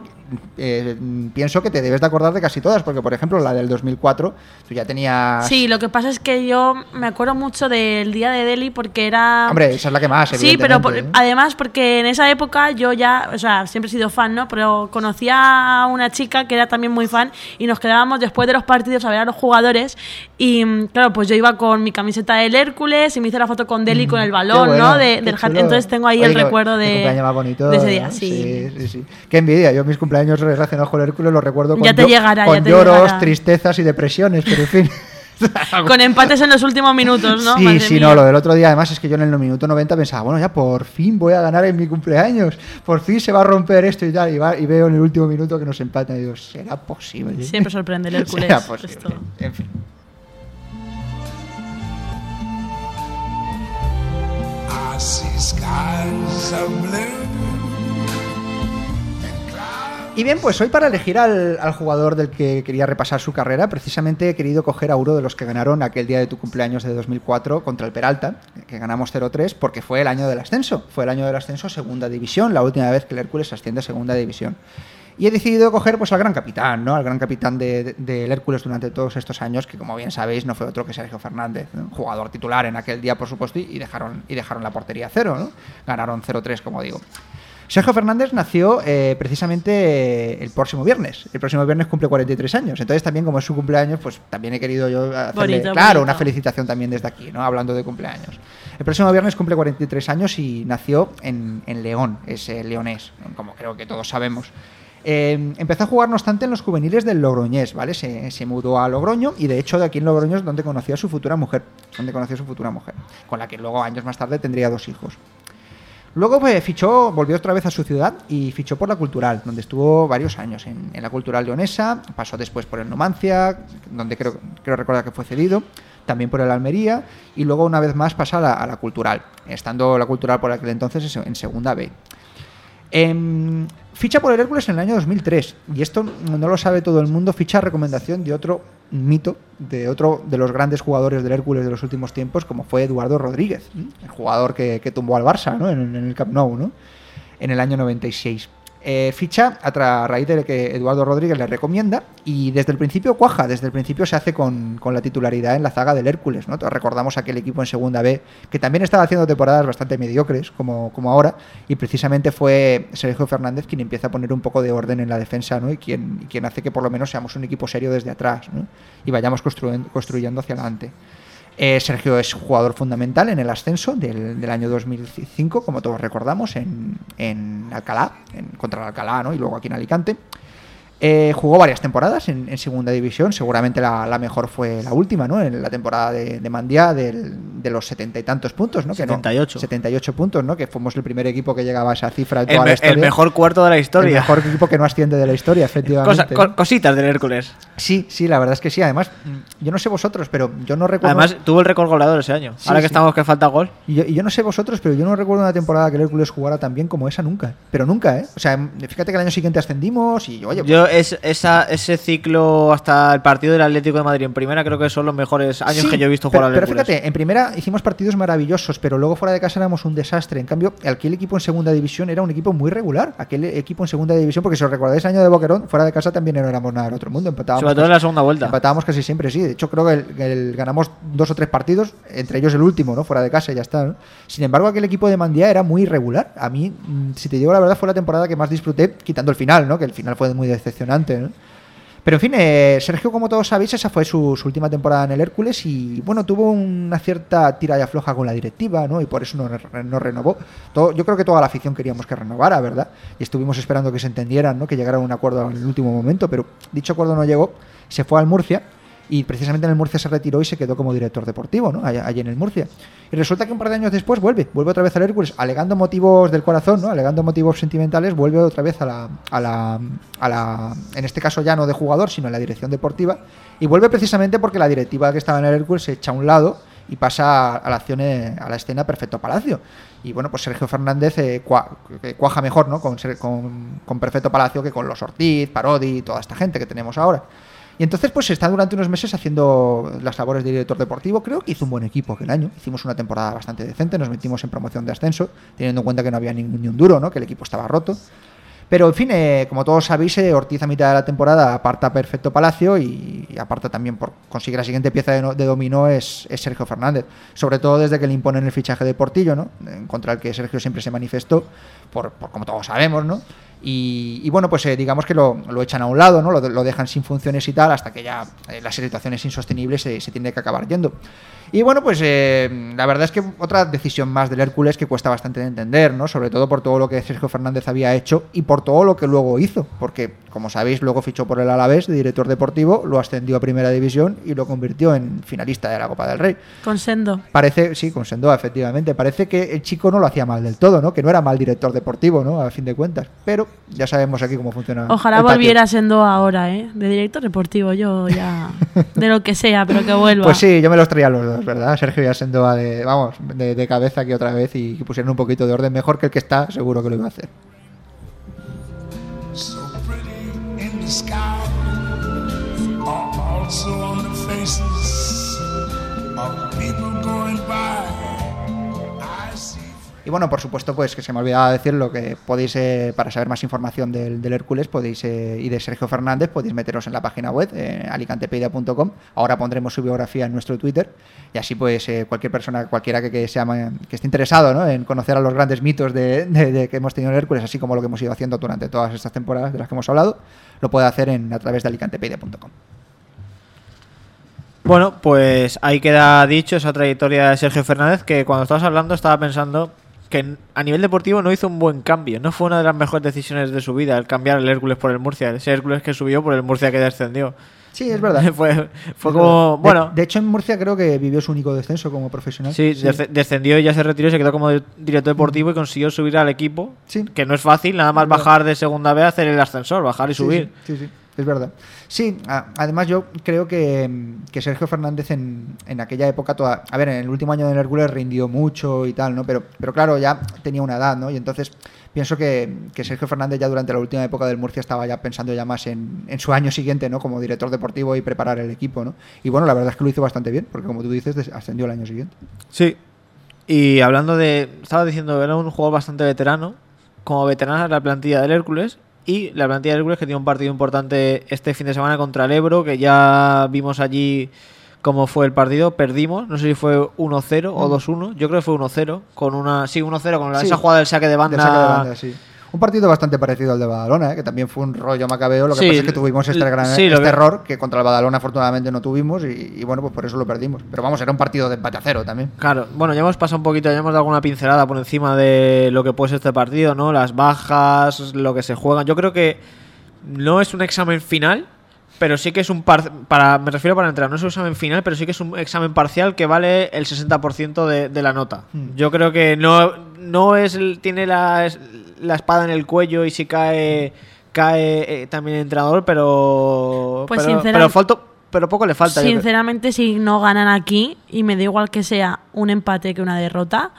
eh, pienso que te debes de acordar de casi todas, porque por ejemplo la del 2004, tú ya tenías... Sí, lo que pasa es que yo me acuerdo mucho del día de Delhi porque era... Hombre, esa es la que más, Sí, pero por- ¿eh? además porque en esa época yo ya, o sea, siempre he sido fan, ¿no? Pero conocía a una chica que era también muy fan y nos quedábamos después de los partidos a ver a los jugadores y mm, claro, pues yo iba con mi camiseta del Hércules y me hice la foto con Deli con el balón, bueno, ¿no? De- del. Entonces tengo ahí Oye, el recuerdo de, bonito, ese día, ¿no? sí. sí, sí. Qué envidia. Yo mis cumpleaños relacionados con Hércules los recuerdo con, Ya te llo- llegará, con ya te lloros, llegará. tristezas y depresiones, pero en fin. Con empates en los últimos minutos, ¿no? Sí, Madre sí, mía. no, lo del otro día además es que yo en el minuto 90 pensaba, bueno, ya por fin voy a ganar en mi cumpleaños, por fin se va a romper esto y tal, y, va- y veo en el último minuto que nos empatan y digo, ¿será posible? Siempre sorprende el Hércules. Será posible. esto. En fin. I see skies of blue. Y bien, pues hoy para elegir al, jugador del que quería repasar su carrera, precisamente he querido coger a uno de los que ganaron aquel día de tu cumpleaños de 2004 contra el Peralta, que ganamos 0-3 porque fue el año del ascenso. Fue el año del ascenso segunda división, la última vez que el Hércules asciende a segunda división. Y he decidido coger pues al gran capitán, ¿no? Al gran capitán de- de- del Hércules durante todos estos años, que como bien sabéis no fue otro que Sergio Fernández, jugador titular en aquel día, por supuesto, y dejaron, y dejaron la portería a cero. Ganaron 0-3, como digo. Sergio Fernández nació eh, precisamente eh, el próximo viernes. El próximo viernes cumple 43 años. Entonces también como es su cumpleaños, pues también he querido yo hacerle, Bonito, claro, bonito. una felicitación también desde aquí, ¿no? Hablando de cumpleaños. El próximo viernes cumple 43 años y nació en, en León, es eh, leonés, como creo que todos sabemos. Eh, empezó a jugar, no obstante, en los juveniles del Logroñés, ¿vale? Se, se mudó a Logroño y de hecho de aquí en Logroño es donde conoció a su futura mujer, donde conoció a su futura mujer, con la que luego años más tarde tendría dos hijos. Luego pues, fichó, volvió otra vez a su ciudad y fichó por la Cultural, donde estuvo varios años en, la Cultural leonesa, pasó después por el Numancia, donde creo, creo recordar que fue cedido, también por el Almería y luego una vez más pasa a la, Cultural, estando la Cultural por aquel entonces en Segunda B. Em, ficha por el Hércules en el año 2003 y esto no lo sabe todo el mundo, ficha recomendación de otro mito, de otro de los grandes jugadores del Hércules de los últimos tiempos como fue Eduardo Rodríguez, el jugador que, que tumbó al Barça ¿no? en, en el Camp Nou ¿no? en el año 96. Eh, ficha a, a raíz de que Eduardo Rodríguez le recomienda y desde el principio cuaja, desde el principio se hace con, con la titularidad en la zaga del Hércules. ¿no? Recordamos aquel equipo en segunda B que también estaba haciendo temporadas bastante mediocres como, como ahora y precisamente fue Sergio Fernández quien empieza a poner un poco de orden en la defensa ¿no? y, quien, quien hace que por lo menos seamos un equipo serio desde atrás ¿no? y vayamos construyendo hacia adelante. Eh, Sergio es jugador fundamental en el ascenso del, del año 2005, como todos recordamos, en, en Alcalá, en, contra el Alcalá, ¿no? y luego aquí en Alicante. Eh, jugó varias temporadas en, en segunda división, seguramente la, la mejor fue la última, ¿no? En la temporada de, de Mandía del- de los setenta y tantos puntos, ¿no? Que no- 78. 78 puntos, ¿no? Que fuimos el primer equipo que llegaba a esa cifra El, toda la historia. el mejor cuarto de la historia. El mejor equipo que no asciende de la historia, efectivamente. Cosa- co- cositas del Hércules. Sí, sí, la verdad es que sí. Además, mm, yo no sé vosotros, pero yo no recuerdo. Además, tuvo el récord goleador ese año. Sí, Ahora que sí. estamos que falta gol. Y yo, y yo no sé vosotros, pero yo no recuerdo una temporada que el Hércules jugara tan bien como esa nunca. Pero nunca, ¿eh? O sea, fíjate que el año siguiente ascendimos y, oye, pues, Yo, es, esa, ese ciclo hasta el partido del Atlético de Madrid en primera, creo que son los mejores años Sí, que yo he visto pero, jugar al pero Hércules. fíjate, en primera hicimos partidos maravillosos, pero luego fuera de casa éramos un desastre. En cambio, aquel equipo en segunda división era un equipo muy regular. Aquel equipo en segunda división, porque si os recordáis el año de Boquerón, fuera de casa también no éramos nada del otro mundo. Empatábamos Sobre todo en la segunda vuelta. Empatábamos casi siempre, sí. De hecho, creo que el- ganamos dos o tres partidos, entre ellos el último, ¿no? Fuera de casa y ya está. ¿no? Sin embargo, aquel equipo de Mandía era muy irregular. A mí, mm, si te digo la verdad, fue la temporada que más disfruté, quitando el final, ¿no? Que el final fue muy decepcionante, ¿no? Pero en fin, eh, Sergio, como todos sabéis, esa fue su, su última temporada en el Hércules y bueno, tuvo una cierta tira y afloja con la directiva, ¿no? Y por eso no, no renovó. Todo, yo creo que toda la afición queríamos que renovara, ¿verdad? Y estuvimos esperando que se entendieran, ¿no? Que llegara a un acuerdo en el último momento, pero dicho acuerdo no llegó, se fue al Murcia y precisamente en el Murcia se retiró y se quedó como director deportivo, ¿no? Allí en el Murcia. Y resulta que un par de años después vuelve, vuelve otra vez al Hércules, alegando motivos del corazón, ¿no? Alegando motivos sentimentales, vuelve otra vez a la, a la, a la, en este caso ya no de jugador, sino en la dirección deportiva, y vuelve precisamente porque la directiva que estaba en el Hércules se echa a un lado y pasa a la acción, eh, a la escena Perfecto Palacio. Y bueno, pues Sergio Fernández eh, que cuaja mejor, ¿no? Con, con, con Perfecto Palacio que con los Ortiz, Parodi toda esta gente que tenemos ahora. Y entonces, pues está durante unos meses haciendo las labores de director deportivo. Creo que hizo un buen equipo aquel año. Hicimos una temporada bastante decente, nos metimos en promoción de ascenso, teniendo en cuenta que no había ni, ni un duro, ¿no? Que el equipo estaba roto. Pero, en fin, eh, como todos sabéis, eh, Ortiz a mitad de la temporada aparta perfecto Palacio y, aparta también por conseguir la siguiente pieza de, no- de dominó es, Sergio Fernández. Sobre todo desde que le imponen el fichaje de Portillo, ¿no? Contra el que Sergio siempre se manifestó, por como todos sabemos, ¿no? Y, bueno, pues eh, digamos que lo, lo echan a un lado, ¿no? Lo, lo dejan sin funciones y tal, hasta que ya eh, la situación es insostenible, se, se tiene que acabar yendo. Y bueno, pues eh, la verdad es que otra decisión más del Hércules que cuesta bastante de entender, ¿no? Sobre todo por todo lo que Sergio Fernández había hecho y por todo lo que luego hizo, porque como sabéis, luego fichó por el Alavés de director deportivo, lo ascendió a Primera División y lo convirtió en finalista de la Copa del Rey. Con Sendo. Parece, sí, con Sendoa, efectivamente. Parece que el chico no lo hacía mal del todo, ¿no? Que no era mal director deportivo, ¿no? A fin de cuentas. Pero ya sabemos aquí cómo funciona. Ojalá el patio. volviera Sendo ahora, ¿eh? De director deportivo, yo ya. De lo que sea, pero que vuelva. Pues sí, yo me los traía los dos, ¿verdad? Sergio ya Sendoa de, vamos, de, de cabeza aquí otra vez y que pusieran un poquito de orden mejor que el que está, seguro que lo iba a hacer. so pretty in the sky, are also on the faces of people going by. Y bueno, por supuesto, pues que se me olvidaba decirlo, que podéis, eh, para saber más información del, del Hércules podéis eh, y de Sergio Fernández, podéis meteros en la página web, eh, alicantepedia.com. Ahora pondremos su biografía en nuestro Twitter. Y así, pues, eh, cualquier persona, cualquiera que, que, sea, que esté interesado ¿no? en conocer a los grandes mitos de, de- de que hemos tenido en Hércules, así como lo que hemos ido haciendo durante todas estas temporadas de las que hemos hablado, lo puede hacer en, a través de alicantepedia.com. Bueno, pues ahí queda dicho esa trayectoria de Sergio Fernández, que cuando estabas hablando estaba pensando que a nivel deportivo no hizo un buen cambio. No fue una de las mejores decisiones de su vida el cambiar el Hércules por el Murcia. Ese Hércules que subió por el Murcia que descendió. Sí, es verdad. fue fue Es como... verdad. Bueno, De, hecho, en Murcia creo que vivió su único descenso como profesional. sí, desce- descendió y ya se retiró y se quedó como director deportivo y consiguió subir al equipo. Sí. Que no es fácil, nada más bajar de segunda B, hacer el ascensor, bajar y Sí, subir. Sí, sí, es verdad. Sí, además yo creo que, Sergio Fernández en, en aquella época, toda, a ver, en el último año del Hércules rindió mucho y tal, ¿no? Pero, pero claro, ya tenía una edad, ¿no? Y entonces pienso que, que Sergio Fernández ya durante la última época del Murcia estaba ya pensando ya más en, en su año siguiente, ¿no? Como director deportivo y preparar el equipo, ¿no? Y bueno, la verdad es que lo hizo bastante bien, porque como tú dices, ascendió el año siguiente. Sí. Y hablando de. Estaba diciendo, era un jugador bastante veterano. Como veterana la plantilla del Hércules. Y la plantilla del Hércules que tiene un partido importante este fin de semana contra el Ebro. Que ya vimos allí cómo fue el partido. Perdimos. No sé si fue 1-0 o 2-1. Yo creo que fue 1-0. Con una. Sí, 1-0 con la, Sí. esa jugada del saque de banda. Del saque de banda, sí. Un partido bastante parecido al de Badalona, ¿eh? que también fue un rollo macabeo. Lo que Sí, pasa es que tuvimos este, gran, sí, este que- error que contra el Badalona afortunadamente no tuvimos y, y bueno, pues por eso lo perdimos. Pero vamos, era un partido de empate a cero también. Claro, bueno, ya hemos pasado un poquito, ya hemos dado alguna pincelada por encima de lo que puede ser este partido, ¿no? Las bajas, lo que se juega. Yo creo que no es un examen final, pero sí que es un par para me refiero para entrar, no es un examen final, pero sí que es un examen parcial que vale el 60% de, de la nota. Hmm. Yo creo que no no es el- tiene la, es- la espada en el cuello y si cae cae eh, también el entrenador, pero Pues pero, pero falta pero poco le falta. Sinceramente, si no ganan aquí, y me da igual que sea un empate que una derrota,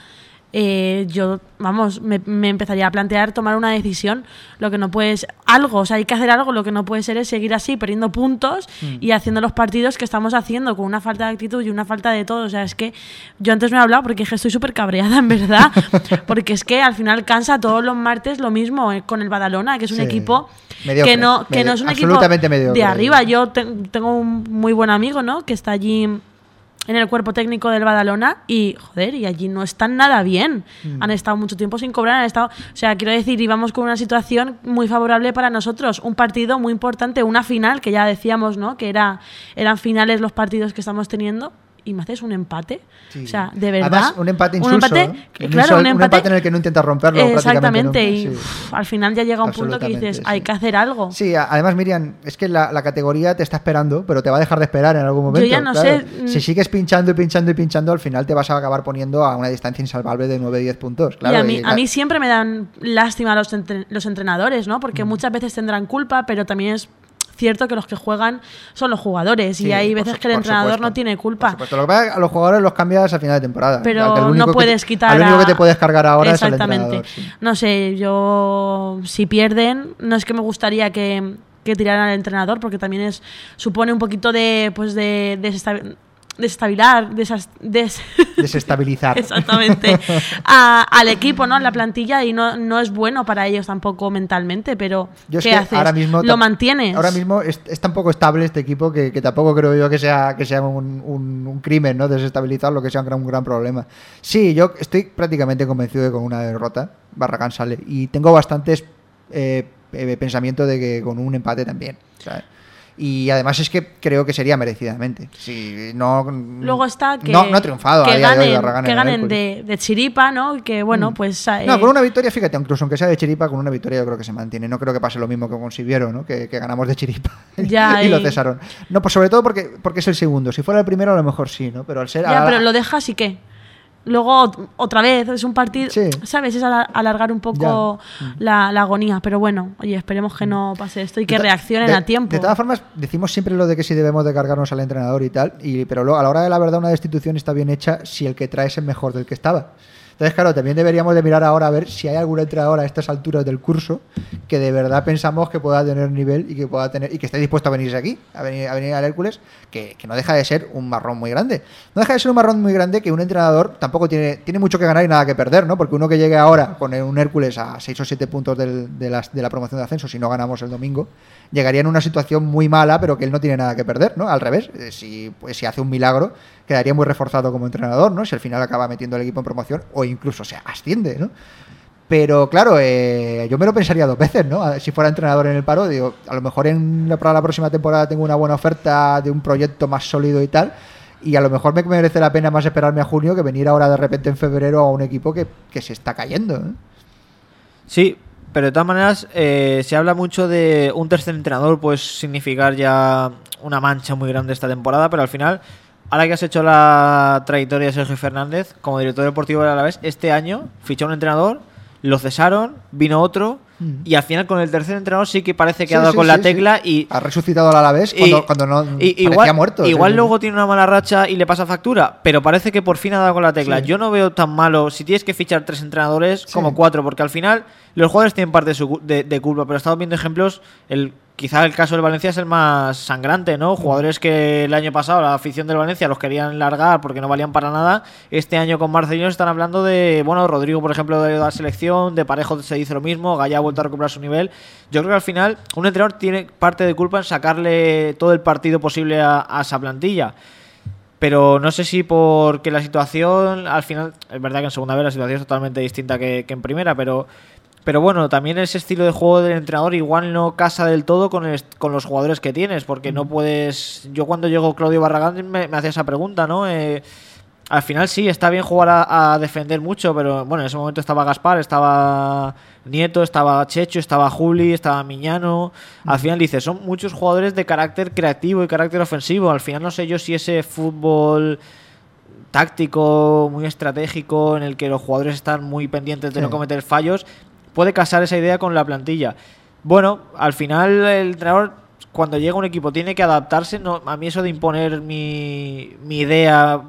eh, yo, vamos, me, me empezaría a plantear tomar una decisión. Lo que no puedes, algo, o sea, hay que hacer algo. Lo que no puede ser es seguir así, perdiendo puntos y haciendo los partidos que estamos haciendo con una falta de actitud y una falta de todo. O sea, es que yo antes no he hablado porque es que estoy súper cabreada, en verdad. porque es que al final cansa todos los martes lo mismo eh, con el Badalona, que es un Sí. equipo Mediocre, que no, que no es un equipo mediocre. de arriba. Yo te- tengo un muy buen amigo, ¿no? Que está allí en el cuerpo técnico del Badalona y, joder, y allí no están nada bien. Mm. Han estado mucho tiempo sin cobrar, han estado... O sea, quiero decir, íbamos con una situación muy favorable para nosotros. Un partido muy importante, una final, que ya decíamos, ¿no? Que era, eran finales los partidos que estamos teniendo. Y me haces un empate. Sí. O sea, de verdad. Además, un empate un insulso. empate, Un claro, insol- un empate, en el que no intentas romperlo. Exactamente. Y nunca, sí. uf, al final ya llega un punto que dices, hay que hacer algo. Sí, además, Miriam, es que la, la categoría te está esperando, pero te va a dejar de esperar en algún momento. ya no claro. sé, mm. Si sigues pinchando y pinchando y pinchando, al final te vas a acabar poniendo a una distancia insalvable de 9-10 puntos. Claro, y a mí, y a mí siempre me dan lástima los, entre- los entrenadores, ¿no? Mm. Porque muchas veces tendrán culpa, pero también es cierto que los que juegan son los jugadores Sí, y hay por veces que el por entrenador supuesto. no tiene Por culpa. supuesto, lo que pasa es que a los jugadores los cambias a final de temporada. Pero el no puedes te- quitar Al único que te puedes cargar ahora es entrenador. sí. No sé, yo si pierden, no es que me gustaría que, que tiraran al entrenador, porque también es supone un poquito de pues de, desestabi- desestabilizar, desas- des- Desestabilizar. exactamente, a- al equipo, ¿no? La plantilla y no, no es bueno para ellos tampoco mentalmente, pero Yo es ¿qué que haces? ahora mismo ¿Lo mantienes? Ahora mismo es, es tan poco estable este equipo que, que tampoco creo yo que sea, que sea un, un- un crimen, ¿no? Desestabilizar lo que sea un gran, un gran problema. Sí, yo estoy prácticamente convencido de que con una derrota Barragán sale. Y tengo bastantes eh, eh, pensamiento de que con un empate también. ¿sabes? Y además es que creo que sería merecidamente. Sí, no, Luego está que, no, no ha triunfado que a día de hoy ganen, Barragán que ganen de, de chiripa, ¿no? Que, bueno, pues... eh, No, con una victoria, fíjate, incluso aunque sea de chiripa, con una victoria yo creo que se mantiene. No creo que pase lo mismo que con Siviero, ¿no? Que, que ganamos de chiripa Ya, y lo cesaron. No, pues sobre todo porque, porque es el segundo. Si fuera el primero, a lo mejor sí, ¿no? Pero al ser. Ya, a- pero lo dejas y qué. Luego ot- otra vez, es un partido, Sí. ¿sabes? Es ala- alargar un poco la, la agonía. Pero bueno, oye, esperemos que no pase esto y que de reaccionen de- a tiempo. De todas formas, decimos siempre lo de que si debemos de cargarnos al entrenador y tal, y, pero luego, a la hora de la verdad una destitución está bien hecha si el que trae es mejor del que estaba. Entonces, claro, también deberíamos de mirar ahora a ver si hay algún entrenador a estas alturas del curso que de verdad pensamos que pueda tener nivel y que pueda tener y que esté dispuesto a venirse aquí, a venir, a venir al Hércules, que, no deja de ser un marrón muy grande. No deja de ser un marrón muy grande que un entrenador tampoco tiene, tiene mucho que ganar y nada que perder, ¿no? Porque uno que llegue ahora con un Hércules a 6 o 7 puntos de, de la promoción de ascenso, si no ganamos el domingo, llegaría en una situación muy mala, pero que él no tiene nada que perder, ¿no? Al revés, eh, si, pues, si hace un milagro, quedaría muy reforzado como entrenador, ¿no? Si al final acaba metiendo el equipo en promoción o incluso se asciende, ¿no? Pero claro, eh, yo me lo pensaría dos veces, ¿no? Si fuera entrenador en el paro, digo, a lo mejor en la, para la próxima temporada tengo una buena oferta de un proyecto más sólido y tal, y a lo mejor me merece la pena más esperarme a junio que venir ahora de repente en febrero a un equipo que, que se está cayendo. ¿eh? Sí, pero de todas maneras eh, se habla mucho de un tercer entrenador, pues significar ya una mancha muy grande esta temporada, pero al final, ahora que has hecho la trayectoria de Sergio Fernández como director deportivo del Alavés, este año fichó un entrenador, lo cesaron, vino otro Mm. y al final con el tercer entrenador sí que parece que Sí, ha dado sí, con sí, la sí. tecla y Ha resucitado al Alavés cuando, cuando no y- parecía igual, muerto. Igual luego tiene una mala racha y le pasa factura, pero parece que por fin ha dado con la tecla. Sí. Yo no veo tan malo si tienes que fichar tres entrenadores Sí. como cuatro, porque al final los jugadores tienen parte de, su cu- de, de culpa, pero he estado viendo ejemplos. El, quizá el caso del Valencia es el más sangrante, ¿no? Jugadores que el año pasado la afición del Valencia los querían largar porque no valían para nada. Este año con Marcelino están hablando de, bueno, Rodrigo, por ejemplo, de la selección, de Parejo se dice lo mismo, Gaya ha vuelto a recuperar su nivel. Yo creo que al final un entrenador tiene parte de culpa en sacarle todo el partido posible a, esa plantilla. Pero no sé si porque la situación, al final, es verdad que en segunda vez la situación es totalmente distinta que en primera, pero, pero bueno, también ese estilo de juego del entrenador igual no casa del todo con, el- con los jugadores que tienes, porque no puedes... Yo cuando llegó Claudio Barragán me, me hacía esa pregunta, ¿no? Eh, al final sí, está bien jugar a, a defender mucho, pero bueno, en ese momento estaba Gaspar, estaba Nieto, estaba Checho, estaba Juli, estaba Miñano. Al final dice, son muchos jugadores de carácter creativo y carácter ofensivo. Al final no sé yo si ese fútbol táctico, muy estratégico, en el que los jugadores están muy pendientes de Sí. no cometer fallos, puede casar esa idea con la plantilla. Bueno, al final el entrenador cuando llega un equipo tiene que adaptarse. No, a mí eso de imponer mi, mi idea,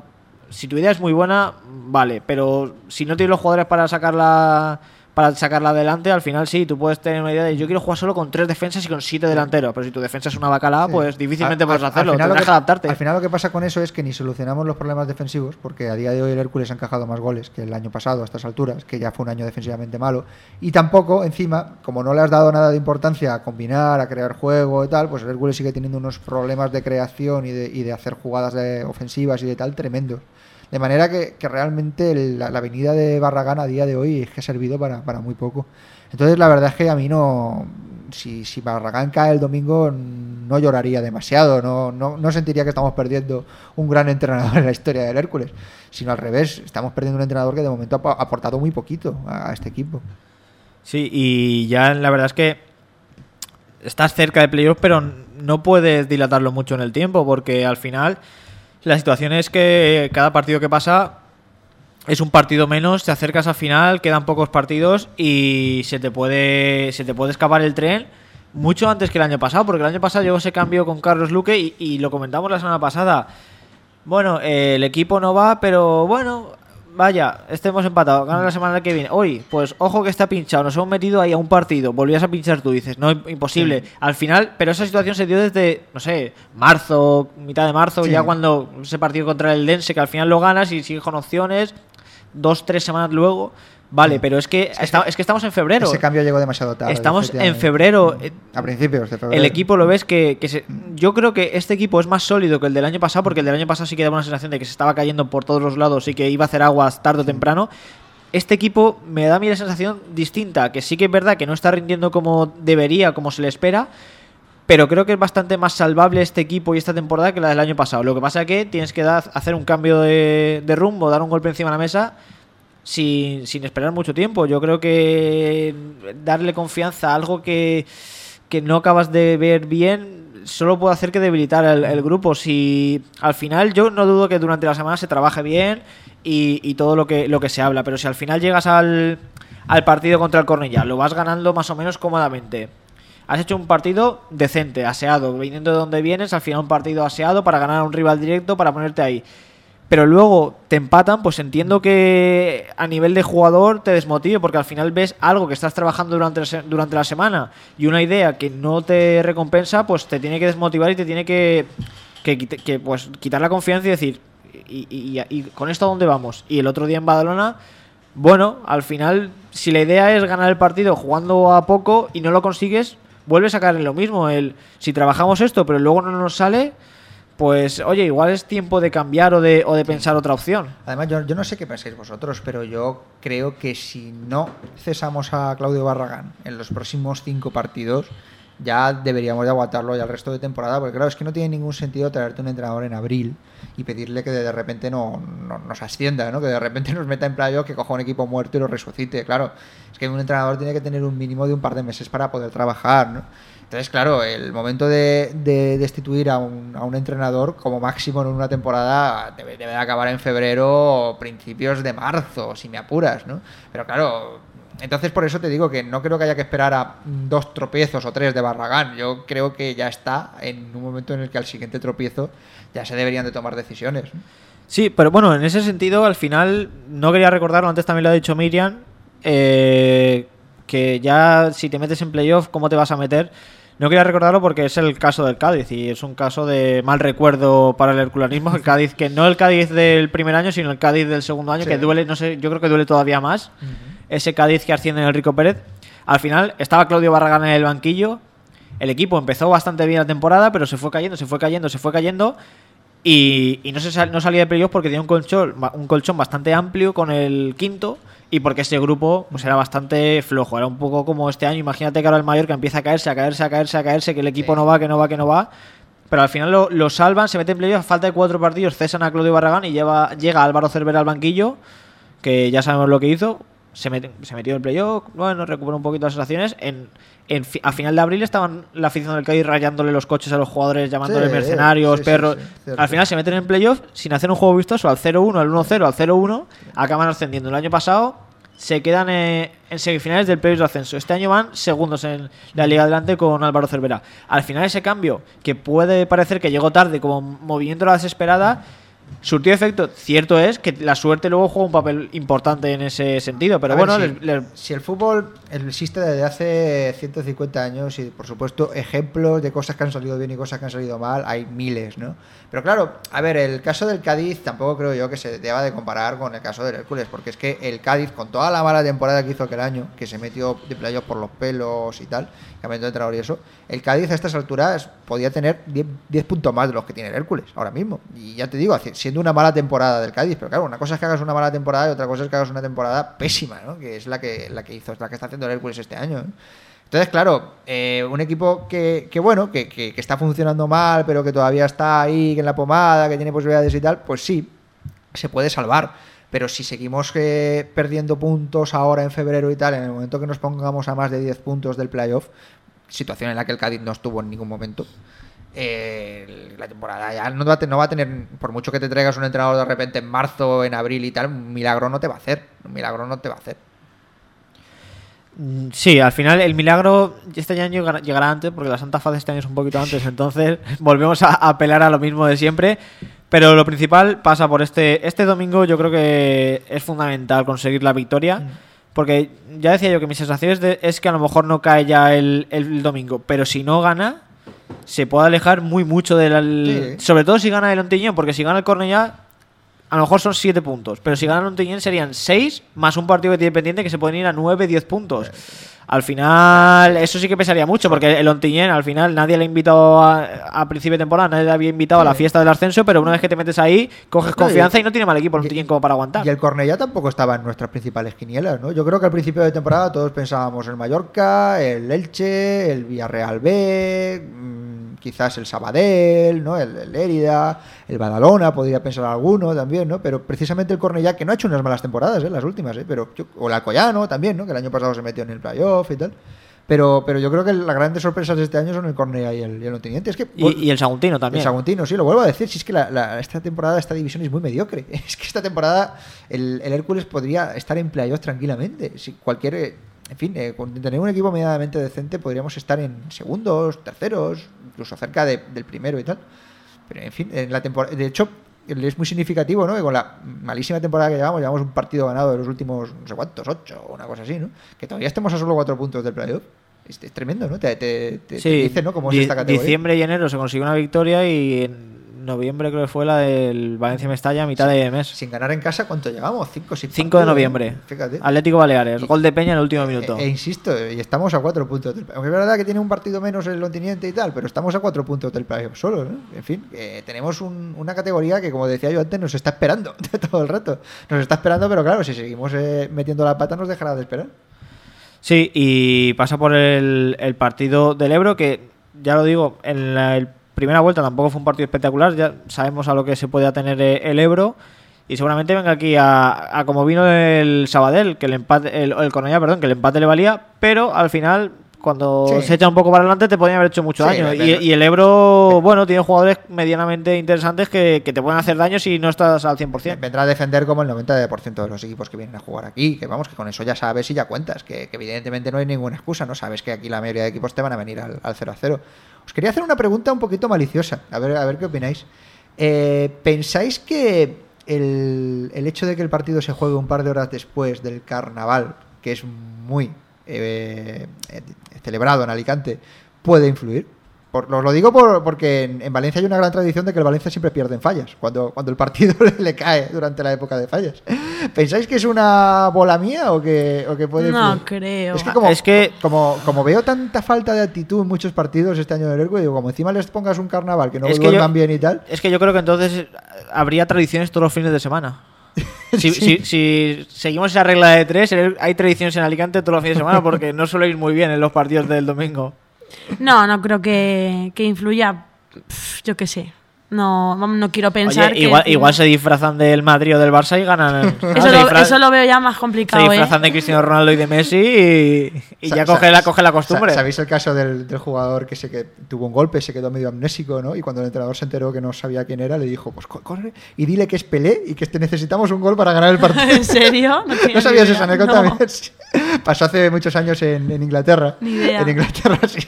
si tu idea es muy buena, vale, pero si no tienes los jugadores para sacarla para sacarla adelante, al final sí, tú puedes tener una idea de yo quiero jugar solo con tres defensas y con siete delanteros, pero si tu defensa es una bacalada, Sí. pues difícilmente puedes hacerlo, tendrás que, adaptarte. Al final lo que pasa con eso es que ni solucionamos los problemas defensivos, porque a día de hoy el Hércules ha encajado más goles que el año pasado a estas alturas, que ya fue un año defensivamente malo, y tampoco, encima, como no le has dado nada de importancia a combinar, a crear juego y tal, pues el Hércules sigue teniendo unos problemas de creación y de, y de hacer jugadas de ofensivas y de tal tremendos. De manera que, que realmente la, la venida de Barragán a día de hoy es que ha servido para, muy poco. Entonces la verdad es que a mí no... Si, si Barragán cae el domingo no lloraría demasiado, no, no, no sentiría que estamos perdiendo un gran entrenador en la historia del Hércules, sino al revés, estamos perdiendo un entrenador que de momento ha aportado muy poquito a, este equipo. Sí, y ya la verdad es que estás cerca de playoff, pero no puedes dilatarlo mucho en el tiempo, porque al final la situación es que cada partido que pasa es un partido menos, te acercas al final, quedan pocos partidos y se te puede, se te puede escapar el tren mucho antes que el año pasado, porque el año pasado llegó ese cambio con Carlos Luque y, y lo comentamos la semana pasada. Bueno, eh, el equipo no va, pero bueno, vaya, estemos empatados, gana la semana que viene. Hoy, pues ojo que está pinchado, nos hemos metido ahí a un partido, volvías a pinchar tú, dices, no, imposible. Al final, pero esa situación se dio desde, no sé, marzo, mitad de marzo, Sí. ya cuando ese partido contra el Dense, que al final lo ganas y sigues con opciones, dos, tres semanas luego. Vale, pero es que, esta- es que estamos en febrero. Ese cambio llegó demasiado tarde. Estamos en febrero. eh, A principios de febrero. El equipo lo ves que, que se- yo creo que este equipo es más sólido que el del año pasado porque el del año pasado sí que daba una sensación de que se estaba cayendo por todos los lados y que iba a hacer aguas tarde o temprano. Este equipo me da a mí la sensación distinta, que sí que es verdad que no está rindiendo como debería, como se le espera, pero creo que es bastante más salvable este equipo y esta temporada que la del año pasado. Lo que pasa es que tienes que dar- hacer un cambio de, de rumbo, dar un golpe encima de la mesa sin, sin esperar mucho tiempo. Yo creo que darle confianza a algo que, que no acabas de ver bien solo puede hacer que debilitar el, grupo. Si al final yo no dudo que durante la semana se trabaje bien y, y todo lo que, lo que se habla, pero si al final llegas al, al partido contra el Cornellá, lo vas ganando más o menos cómodamente. Has hecho un partido decente, aseado, viniendo de donde vienes, al final un partido aseado para ganar a un rival directo, para ponerte ahí pero luego te empatan, pues entiendo que a nivel de jugador te desmotive, porque al final ves algo que estás trabajando durante durante la semana y una idea que no te recompensa, pues te tiene que desmotivar y te tiene que, que, pues, quitar la confianza y decir, y, y- y- y con esto a dónde vamos? Y el otro día en Badalona, bueno, al final, si la idea es ganar el partido jugando a poco y no lo consigues, vuelves a caer en lo mismo. El, si trabajamos esto, pero luego no nos sale, pues oye, igual es tiempo de cambiar o de, o de pensar otra opción. Además, yo, yo no sé qué pensáis vosotros, pero yo creo que si no cesamos a Claudio Barragán en los próximos cinco partidos, ya deberíamos de aguantarlo ya el resto de temporada, porque claro, es que no tiene ningún sentido traerte un entrenador en abril y pedirle que de repente no, no- nos ascienda, ¿no? que de repente nos meta en playo, que coja un equipo muerto y lo resucite. Claro, es que un entrenador tiene que tener un mínimo de un par de meses para poder trabajar. ¿no? Entonces, claro, el momento de, de destituir a un, a un entrenador como máximo en una temporada debe, debe de acabar en febrero o principios de marzo, si me apuras, ¿no? Pero claro, entonces por eso te digo que no creo que haya que esperar a dos tropiezos o tres de Barragán. Yo creo que ya está en un momento en el que al siguiente tropiezo ya se deberían de tomar decisiones. Sí, pero bueno, en ese sentido, al final, no quería recordarlo, antes también lo ha dicho Miriam, eh, que ya si te metes en playoff, ¿cómo te vas a meter? No quería recordarlo porque es el caso del Cádiz y es un caso de mal recuerdo para el herculanismo. El Cádiz, que no el Cádiz del primer año, sino el Cádiz del segundo año, Sí. que duele, no sé, yo creo que duele todavía más. Ese Cádiz que asciende en el Rico Pérez. Al final estaba Claudio Barragán en el banquillo. El equipo empezó bastante bien la temporada, pero se fue cayendo, se fue cayendo, se fue cayendo. Y, y no, se sal- no salía de playoff porque tenía un colchón, un colchón bastante amplio con el quinto y porque ese grupo pues era bastante flojo. Era un poco como este año. Imagínate que ahora el mayor que empieza a caerse, a caerse, a caerse, a caerse, que el equipo Sí. no va, que no va, que no va. Pero al final lo, lo salvan, se mete en playoff, a falta de cuatro partidos, cesan a Claudio Barragán y lleva, llega Álvaro Cervera al banquillo, que ya sabemos lo que hizo. Se, mete- se metió en el playoff, bueno, recuperó un poquito las sensaciones. En, en a final de abril estaban la afición del Cádiz rayándole los coches a los jugadores, llamándole Sí, mercenarios, sí, perros. sí, al final se meten en playoff sin hacer un juego vistoso al 0-1, al 1-0, al 0-1, acaban ascendiendo. El año pasado se quedan eh, en semifinales del playoff de ascenso. Este año van segundos en la Liga Adelante con Álvaro Cervera. Al final ese cambio, que puede parecer que llegó tarde como movimiento a la desesperada, surtió efecto. Cierto es que la suerte luego juega un papel importante en ese sentido, pero A ver, bueno, si, les- les- si el fútbol existe desde hace 150 años y por supuesto ejemplos de cosas que han salido bien y cosas que han salido mal, hay miles, ¿no? Pero claro, a ver, el caso del Cádiz tampoco creo yo que se deba de comparar con el caso del Hércules, porque es que el Cádiz, con toda la mala temporada que hizo aquel año, que se metió de playoff por los pelos y tal, cambiando de entrenador y eso, el Cádiz a estas alturas podía tener 10, 10 puntos más de los que tiene el Hércules ahora mismo. Y ya te digo, siendo una mala temporada del Cádiz, pero claro, una cosa es que hagas una mala temporada y otra cosa es que hagas una temporada pésima, ¿no? Que es la que, la que hizo, la que está haciendo el Hércules este año. ¿eh? Entonces, claro, eh, un equipo que, que bueno, que, que- está funcionando mal, pero que todavía está ahí en la pomada, que tiene posibilidades y tal, pues sí, se puede salvar. Pero si seguimos eh, perdiendo puntos ahora en febrero y tal, en el momento que nos pongamos a más de 10 puntos del playoff, situación en la que el Cádiz no estuvo en ningún momento, eh, la temporada ya no va, a te- no va a tener, por mucho que te traigas un entrenador de repente en marzo, en abril y tal, un milagro no te va a hacer. Un milagro no te va a hacer. Mm, Sí, al final el milagro este año llegará, antes porque la Santa Faz este año es un poquito antes, entonces volvemos a apelar a lo mismo de siempre. Pero lo principal pasa por este este domingo. Yo creo que es fundamental conseguir la victoria. Porque ya decía yo que mi sensación es, de- es que a lo mejor no cae ya el, el domingo. Pero si no gana, se puede alejar muy mucho del. Sí. Sobre todo si gana el Ontinyent, porque si gana el Cornellá, a lo mejor son 7 puntos. Pero si gana el Ontinyent serían 6 más un partido que tiene pendiente que se pueden ir a 9, 10 puntos. Al final, eso sí que pesaría mucho, porque el Ontinyent, al final, nadie le ha invitado a, a principio de temporada, nadie le había invitado a la fiesta del ascenso, pero una vez que te metes ahí, coges confianza y no tiene mal equipo el Ontinyent como para aguantar. Y el Cornellá tampoco estaba en nuestras principales quinielas, ¿no? Yo creo que al principio de temporada todos pensábamos el Mallorca, el Elche, el Villarreal B, mm, quizás el Sabadell, ¿no? El, el Lérida, el Badalona, podría pensar alguno también, ¿no? Pero precisamente el Cornellá, que no ha hecho unas malas temporadas, ¿eh? Las últimas, ¿eh? Pero yo- o el Alcoyano también, ¿no? Que el año pasado se metió en el playoff y tal. Pero, pero yo creo que las grandes sorpresas de este año son el Cornellá y el, y el Ontinyent. Es que Y, y el Saguntino también. el Saguntino, sí, lo vuelvo a decir. Si es que la- la- esta temporada, esta división es muy mediocre. Es que esta temporada el, el Hércules podría estar en playoffs tranquilamente. Si cualquier. En fin, eh, con tener un equipo medianamente decente, podríamos estar en segundos, terceros, incluso cerca de- del primero y tal. Pero en fin, en la temporada. De hecho, es muy significativo, ¿no? Que con la malísima temporada que llevamos, llevamos un partido ganado de los últimos, no sé cuántos, ocho o una cosa así, ¿no? Que todavía estemos a solo cuatro puntos del playoff. Es, es tremendo, ¿no? Te, te, te- dice, ¿no? Cómo es esta categoría. diciembre y enero se consiguió una victoria y en noviembre creo que fue la del Valencia Mestalla mitad de mes. Sin ganar en casa, ¿cuánto llevamos? 5 sin 5 de noviembre. ¿eh? Fíjate. Atlético Baleares, Y- gol de Peña en el último minuto. E, e insisto, y estamos a cuatro puntos del Aunque es verdad que tiene un partido menos el continente y tal, pero estamos a cuatro puntos del playoff solo, ¿no? En fin, eh, tenemos un- una categoría que, como decía yo antes, nos está esperando todo el rato. Nos está esperando, pero claro, si seguimos eh, metiendo la pata, nos dejará de esperar. Sí, y pasa por el, el partido del Ebro, que ya lo digo, en la el primera vuelta tampoco fue un partido espectacular, ya sabemos a lo que se puede atener eh, el Ebro. Y seguramente venga aquí a, a como vino el Sabadell, que el empate, el, el Cornellá, perdón, que el empate le valía, pero al final, cuando Sí. se echa un poco para adelante, te podían haber hecho mucho Sí, daño. Y, y el Ebro, bueno, tiene jugadores medianamente interesantes que, que te pueden hacer daño si no estás al 100%. Vendrá a defender como el 90% de los equipos que vienen a jugar aquí, que vamos, que con eso ya sabes y ya cuentas, que, que evidentemente no hay ninguna excusa, ¿no? Sabes que aquí la mayoría de equipos te van a venir al, al 0 a 0. Os quería hacer una pregunta un poquito maliciosa, a ver, a ver qué opináis. Eh, ¿Pensáis que el, el hecho de que el partido se juegue un par de horas después del carnaval, que es muy eh, eh, celebrado en Alicante, puede influir? Por, os lo digo por- porque en, en Valencia hay una gran tradición de que el Valencia siempre pierde en fallas, cuando, cuando el partido le, le cae durante la época de fallas. ¿Pensáis que es una bola mía o que, o que puede No creo. Es que como, Es que- como, como veo tanta falta de actitud en muchos partidos este año del Hércules, digo, como encima les pongas un carnaval que no Es que duerman yo- bien y tal, Es que yo creo que entonces eh, habría tradiciones todos los fines de semana. Si, si- si seguimos esa regla de tres, eh, hay tradiciones en Alicante todos los fines de semana porque no suele ir muy bien en los partidos del domingo. No, no creo que, que influya. Yo qué sé. No, vamos, no quiero pensar Oye, que. igual, igual se disfrazan del Madrid o del Barça y ganan. Eso, se, lo, disfra- eso lo veo ya más se complicado, ¿eh? disfrazan de Cristiano Ronaldo y de Messi y, ya coge la, coge la costumbre. sa- ¿Sabéis el caso del, del jugador que se que tuvo un golpe, se quedó medio amnésico, ¿no? Y cuando el entrenador se enteró que no sabía quién era, le dijo, pues co- corre y dile que es Pelé y que este- necesitamos un gol para ganar el partido. ¿En serio? No, tenía ¿No sabías esa anécdota? No. Pasó hace muchos años en, en Inglaterra. Ni idea. En Inglaterra, sí.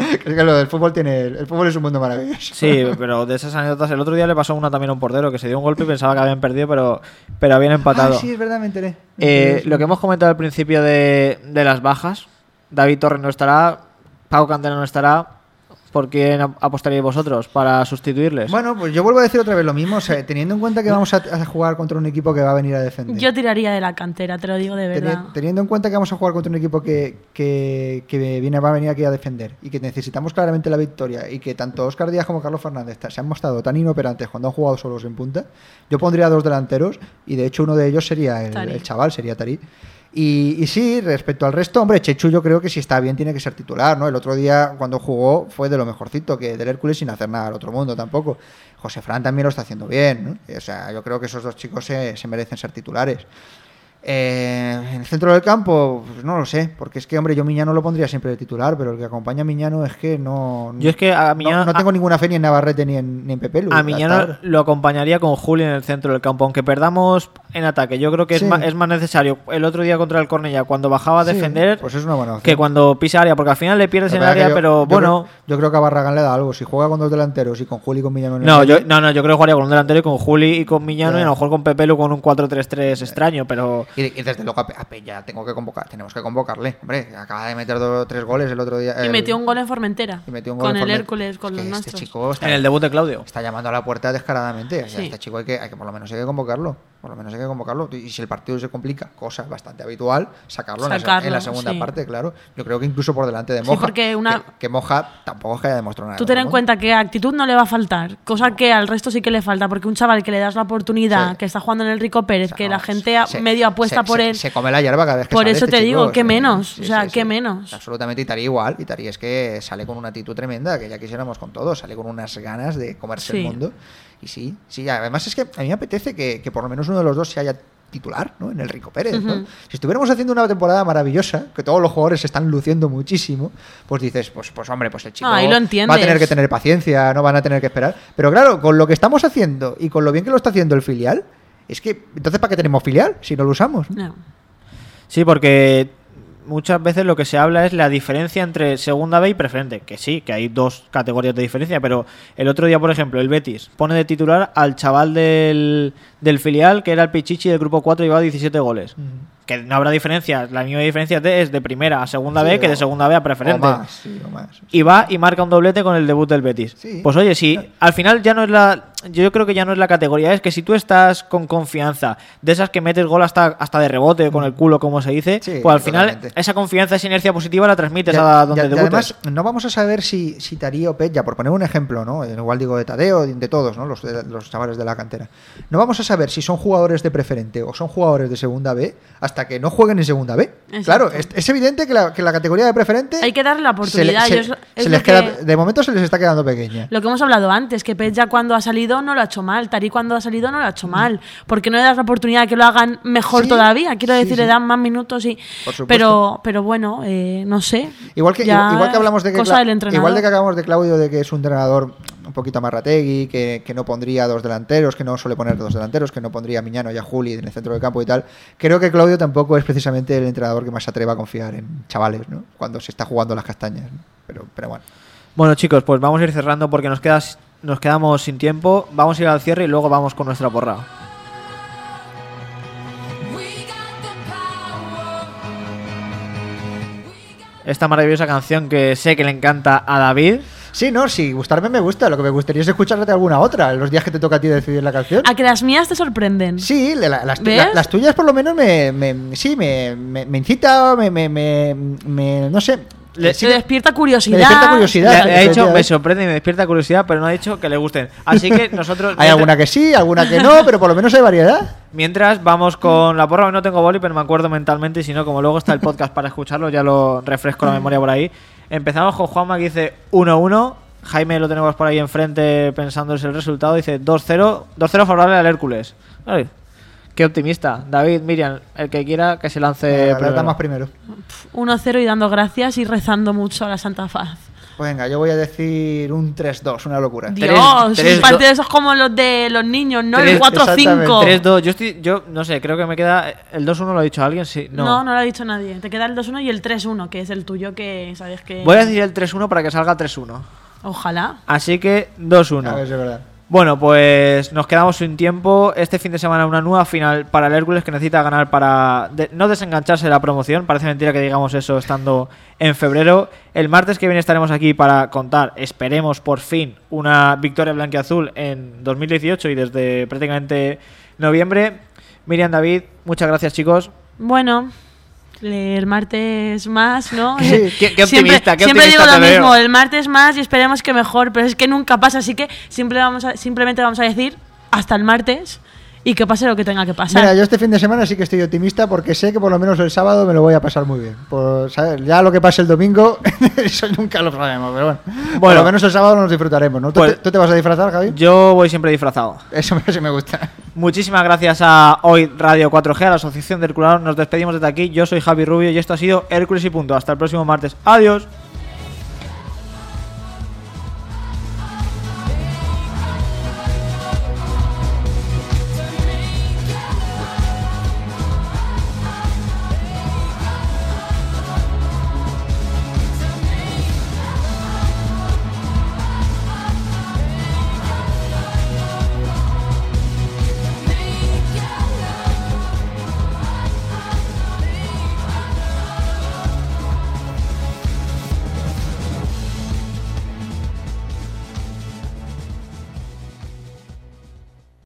Es que lo del fútbol tiene. El fútbol es un mundo maravilloso. Sí, pero de esas anécdotas, el otro día le pasó una también a un portero que se dio un golpe y pensaba que habían perdido, pero, pero habían empatado. Ah, sí, es verdad, me enteré. Eh, lo que hemos comentado al principio de, de las bajas, David Torres no estará, Pau Cantera no estará. ¿Por quién ap- apostaríais vosotros para sustituirles? Bueno, pues yo vuelvo a decir otra vez lo mismo, o sea, teniendo en cuenta que vamos a, a jugar contra un equipo que va a venir a defender. Yo tiraría de la cantera, te lo digo de Teni- verdad. Teniendo en cuenta que vamos a jugar contra un equipo que, que, que viene, va a venir aquí a defender y que necesitamos claramente la victoria y que tanto Oscar Díaz como Carlos Fernández se han mostrado tan inoperantes cuando han jugado solos en punta, yo pondría dos delanteros y de hecho uno de ellos sería el, chaval, sería Tari. Y, y sí, respecto al resto, hombre, Chechu yo creo que si está bien tiene que ser titular, ¿no? El otro día cuando jugó fue de lo mejorcito que del Hércules sin hacer nada al otro mundo tampoco. José Fran también lo está haciendo bien, ¿no? O sea, yo creo que esos dos chicos se, se merecen ser titulares. Eh, en el centro del campo, pues no lo sé, porque es que, hombre, yo Miñano lo pondría siempre de titular, pero el que acompaña a Miñano es que no. Yo es que a no- Miñano- no, tengo a- ninguna fe ni en Navarrete ni en, ni en Pepe Lu, A Miñano lo acompañaría con Juli en el centro del campo, aunque perdamos en ataque. Yo creo que es, más, es más necesario el otro día contra el Cornella, cuando bajaba a Sí, defender, pues es una buena opción. que cuando pisa área, porque al final le pierdes en el área, yo- pero yo bueno. creo- yo creo que a Barragán le da algo. Si juega con dos delanteros y con Juli y con Miñano en el No, medio, yo, no, no, yo creo que jugaría con un delantero y con Juli y con Miñano Ya. y a lo mejor con Pepelu con un 4-3-3 extraño, pero Y, y desde luego a, Pe- a Peña tengo que convocar, tenemos que convocarle. Hombre, acaba de meter dos, tres goles el otro día. Y el- metió un gol en Formentera. y metió un gol con en el Hércules, con Es los que nuestros. Este chico está, en el debut de Claudio. está llamando a la puerta descaradamente. O sea, Sí. Este chico hay que, hay que, por lo menos hay que convocarlo. Por lo menos hay que convocarlo. Y si el partido se complica, cosa bastante habitual, sacarlo, en la en, segunda sí. parte, claro. Yo creo que incluso por delante de Sí, Moja. porque una- que, que Moja tampoco es que haya demostrado nada. Tú ten en cuenta que actitud no le va a faltar, cosa que al resto sí que le falta, porque un chaval que le das la oportunidad, Sí. que está jugando en el Rico Pérez, O sea, que no, la gente se- medio apuesta se- por él. Se come la hierba cada vez que Por sale eso este te digo, chico, ¿qué sí, menos? O sea, sí, ¿qué sí. menos? Absolutamente, y Tari igual. Y Tari es que sale con una actitud tremenda, que ya quisiéramos con todo. Sale con unas ganas de comerse el mundo. Y sí, sí, además es que a mí me apetece que, que por lo menos uno de los dos se haya titular, ¿no? En el Rico Pérez. Si estuviéramos haciendo una temporada maravillosa, que todos los jugadores se están luciendo muchísimo, pues dices, pues, pues hombre, pues el chico lo va a tener que tener paciencia, no van a tener que esperar. Pero claro, con lo que estamos haciendo y con lo bien que lo está haciendo el filial, es que, entonces, ¿para qué tenemos filial si no lo usamos? No. Sí, porque muchas veces lo que se habla es la diferencia entre segunda B y preferente. Que sí, que hay dos categorías de diferencia, pero el otro día, por ejemplo, el Betis pone de titular al chaval del, del filial, que era el Pichichi del grupo 4 y llevaba 17 goles. Que no habrá diferencia, la misma diferencia es de primera a segunda B que de segunda B a preferente. O más, sí, o más. Y va y marca un doblete con el debut del Betis. Pues oye, si al final ya no es la. Yo creo que ya no es la categoría, es que si tú estás con confianza, de esas que metes gol hasta, hasta de rebote con el culo, como se dice, Sí, pues al final totalmente. esa confianza, esa inercia positiva la transmites Ya- a donde ya- además, no vamos a saber si, si Tarío Pet, ya por poner un ejemplo, ¿no? Igual digo de Tadeo, de todos, ¿no? Los, de- los chavales de la cantera. No vamos a saber si son jugadores de preferente o son jugadores de segunda B hasta que no jueguen en segunda B. Exacto. Claro, es, es evidente que la, que la categoría de preferente. Hay que darle la se le- oportunidad. se- es es les queda- que- de momento se les está quedando pequeña. Lo que hemos hablado antes, que Pet ya cuando ha salido no lo ha hecho mal, Tari cuando ha salido no lo ha hecho mal. porque no le das la oportunidad de que lo hagan mejor Sí, todavía? Quiero sí, decir, sí. le dan más minutos y. Pero, pero bueno, eh, no sé. Igual que, Ya igual que hablamos de que, cosa Cla- del entrenador. igual de que acabamos de Claudio de que es un entrenador un poquito más rategui, que, que no pondría dos delanteros, que no suele poner dos delanteros, que no pondría a Miñano y a Juli en el centro del campo y tal. Creo que Claudio tampoco es precisamente el entrenador que más se atreva a confiar en chavales, ¿no? Cuando se está jugando las castañas. ¿no? Pero, pero bueno. Bueno, chicos, pues vamos a ir cerrando porque nos, quedas, nos quedamos sin tiempo. Vamos a ir al cierre y luego vamos con nuestra porra. Esta maravillosa canción que sé que le encanta a David. Sí, no, sí, gustarme me gusta. Lo que me gustaría es escucharte alguna otra, los días que te toca a ti decidir la canción. A que las mías te sorprenden. Sí, la- la- las, la- las tuyas por lo menos me, me- sí, me, me, me incita, me, me, me- me- no sé. Le- sí despierta curiosidad. Me despierta curiosidad. Le, Ya, le ha dicho, efectivamente. me sorprende y me despierta curiosidad, pero no ha dicho que le gusten. Así que nosotros. Hay alguna que sí, alguna que no, pero por lo menos hay variedad. Mientras vamos con la porra, hoy no tengo boli, pero me acuerdo mentalmente, y si no, como luego está el podcast para escucharlo, ya lo refresco la memoria por ahí. Empezamos con Juanma que dice 1-1. Jaime lo tenemos por ahí enfrente pensando es el resultado. Dice 2-0. 2-0 favorable al Hércules. Ay, qué optimista. David, Miriam, el que quiera que se lance. Primero. damos primero. 1-0 y dando gracias y rezando mucho a la Santa Faz. Pues venga, yo voy a decir un 3-2, una locura. Dios, tres, un partido do- de esos como los de los niños, ¿no? Tres- el 4-5. 3-2. Yo, estoy, yo no sé, creo que me queda. ¿El 2-1 lo ha dicho alguien? Sí. No. No. no, lo ha dicho nadie. Te queda el 2-1 y el 3-1, que es el tuyo, que sabes que. Voy a decir el 3-1 para que salga 3-1. Ojalá. Así que A 2-1. ver si es verdad. Bueno, pues nos quedamos sin tiempo. Este fin de semana una nueva final para el Hércules que necesita ganar para no desengancharse de la promoción. Parece mentira que digamos eso estando en febrero. El martes que viene estaremos aquí para contar, esperemos por fin, una victoria blanquiazul en 2018 y desde prácticamente noviembre. Miriam David, muchas gracias chicos. Bueno, el martes más, ¿no? Qué- siempre optimista, siempre digo lo veo. mismo, el martes más y esperemos que mejor, pero es que nunca pasa, así que simple vamos a- simplemente vamos a decir hasta el martes y que pase lo que tenga que pasar. Mira, yo este fin de semana sí que estoy optimista porque sé que por lo menos el sábado me lo voy a pasar muy bien. Por, ¿sabes? Ya lo que pase el domingo, eso nunca lo sabemos, pero bueno. Por Bueno. lo menos el sábado nos disfrutaremos, ¿no? ¿Tú, Pues- te, tú te vas a disfrazar, Javi? Yo voy siempre disfrazado. Eso, me- eso me gusta. Muchísimas gracias a hoy Radio 4G, a la Asociación del Herculano. Nos despedimos desde aquí. Yo soy Javi Rubio y esto ha sido Hércules y Punto. Hasta el próximo martes. Adiós.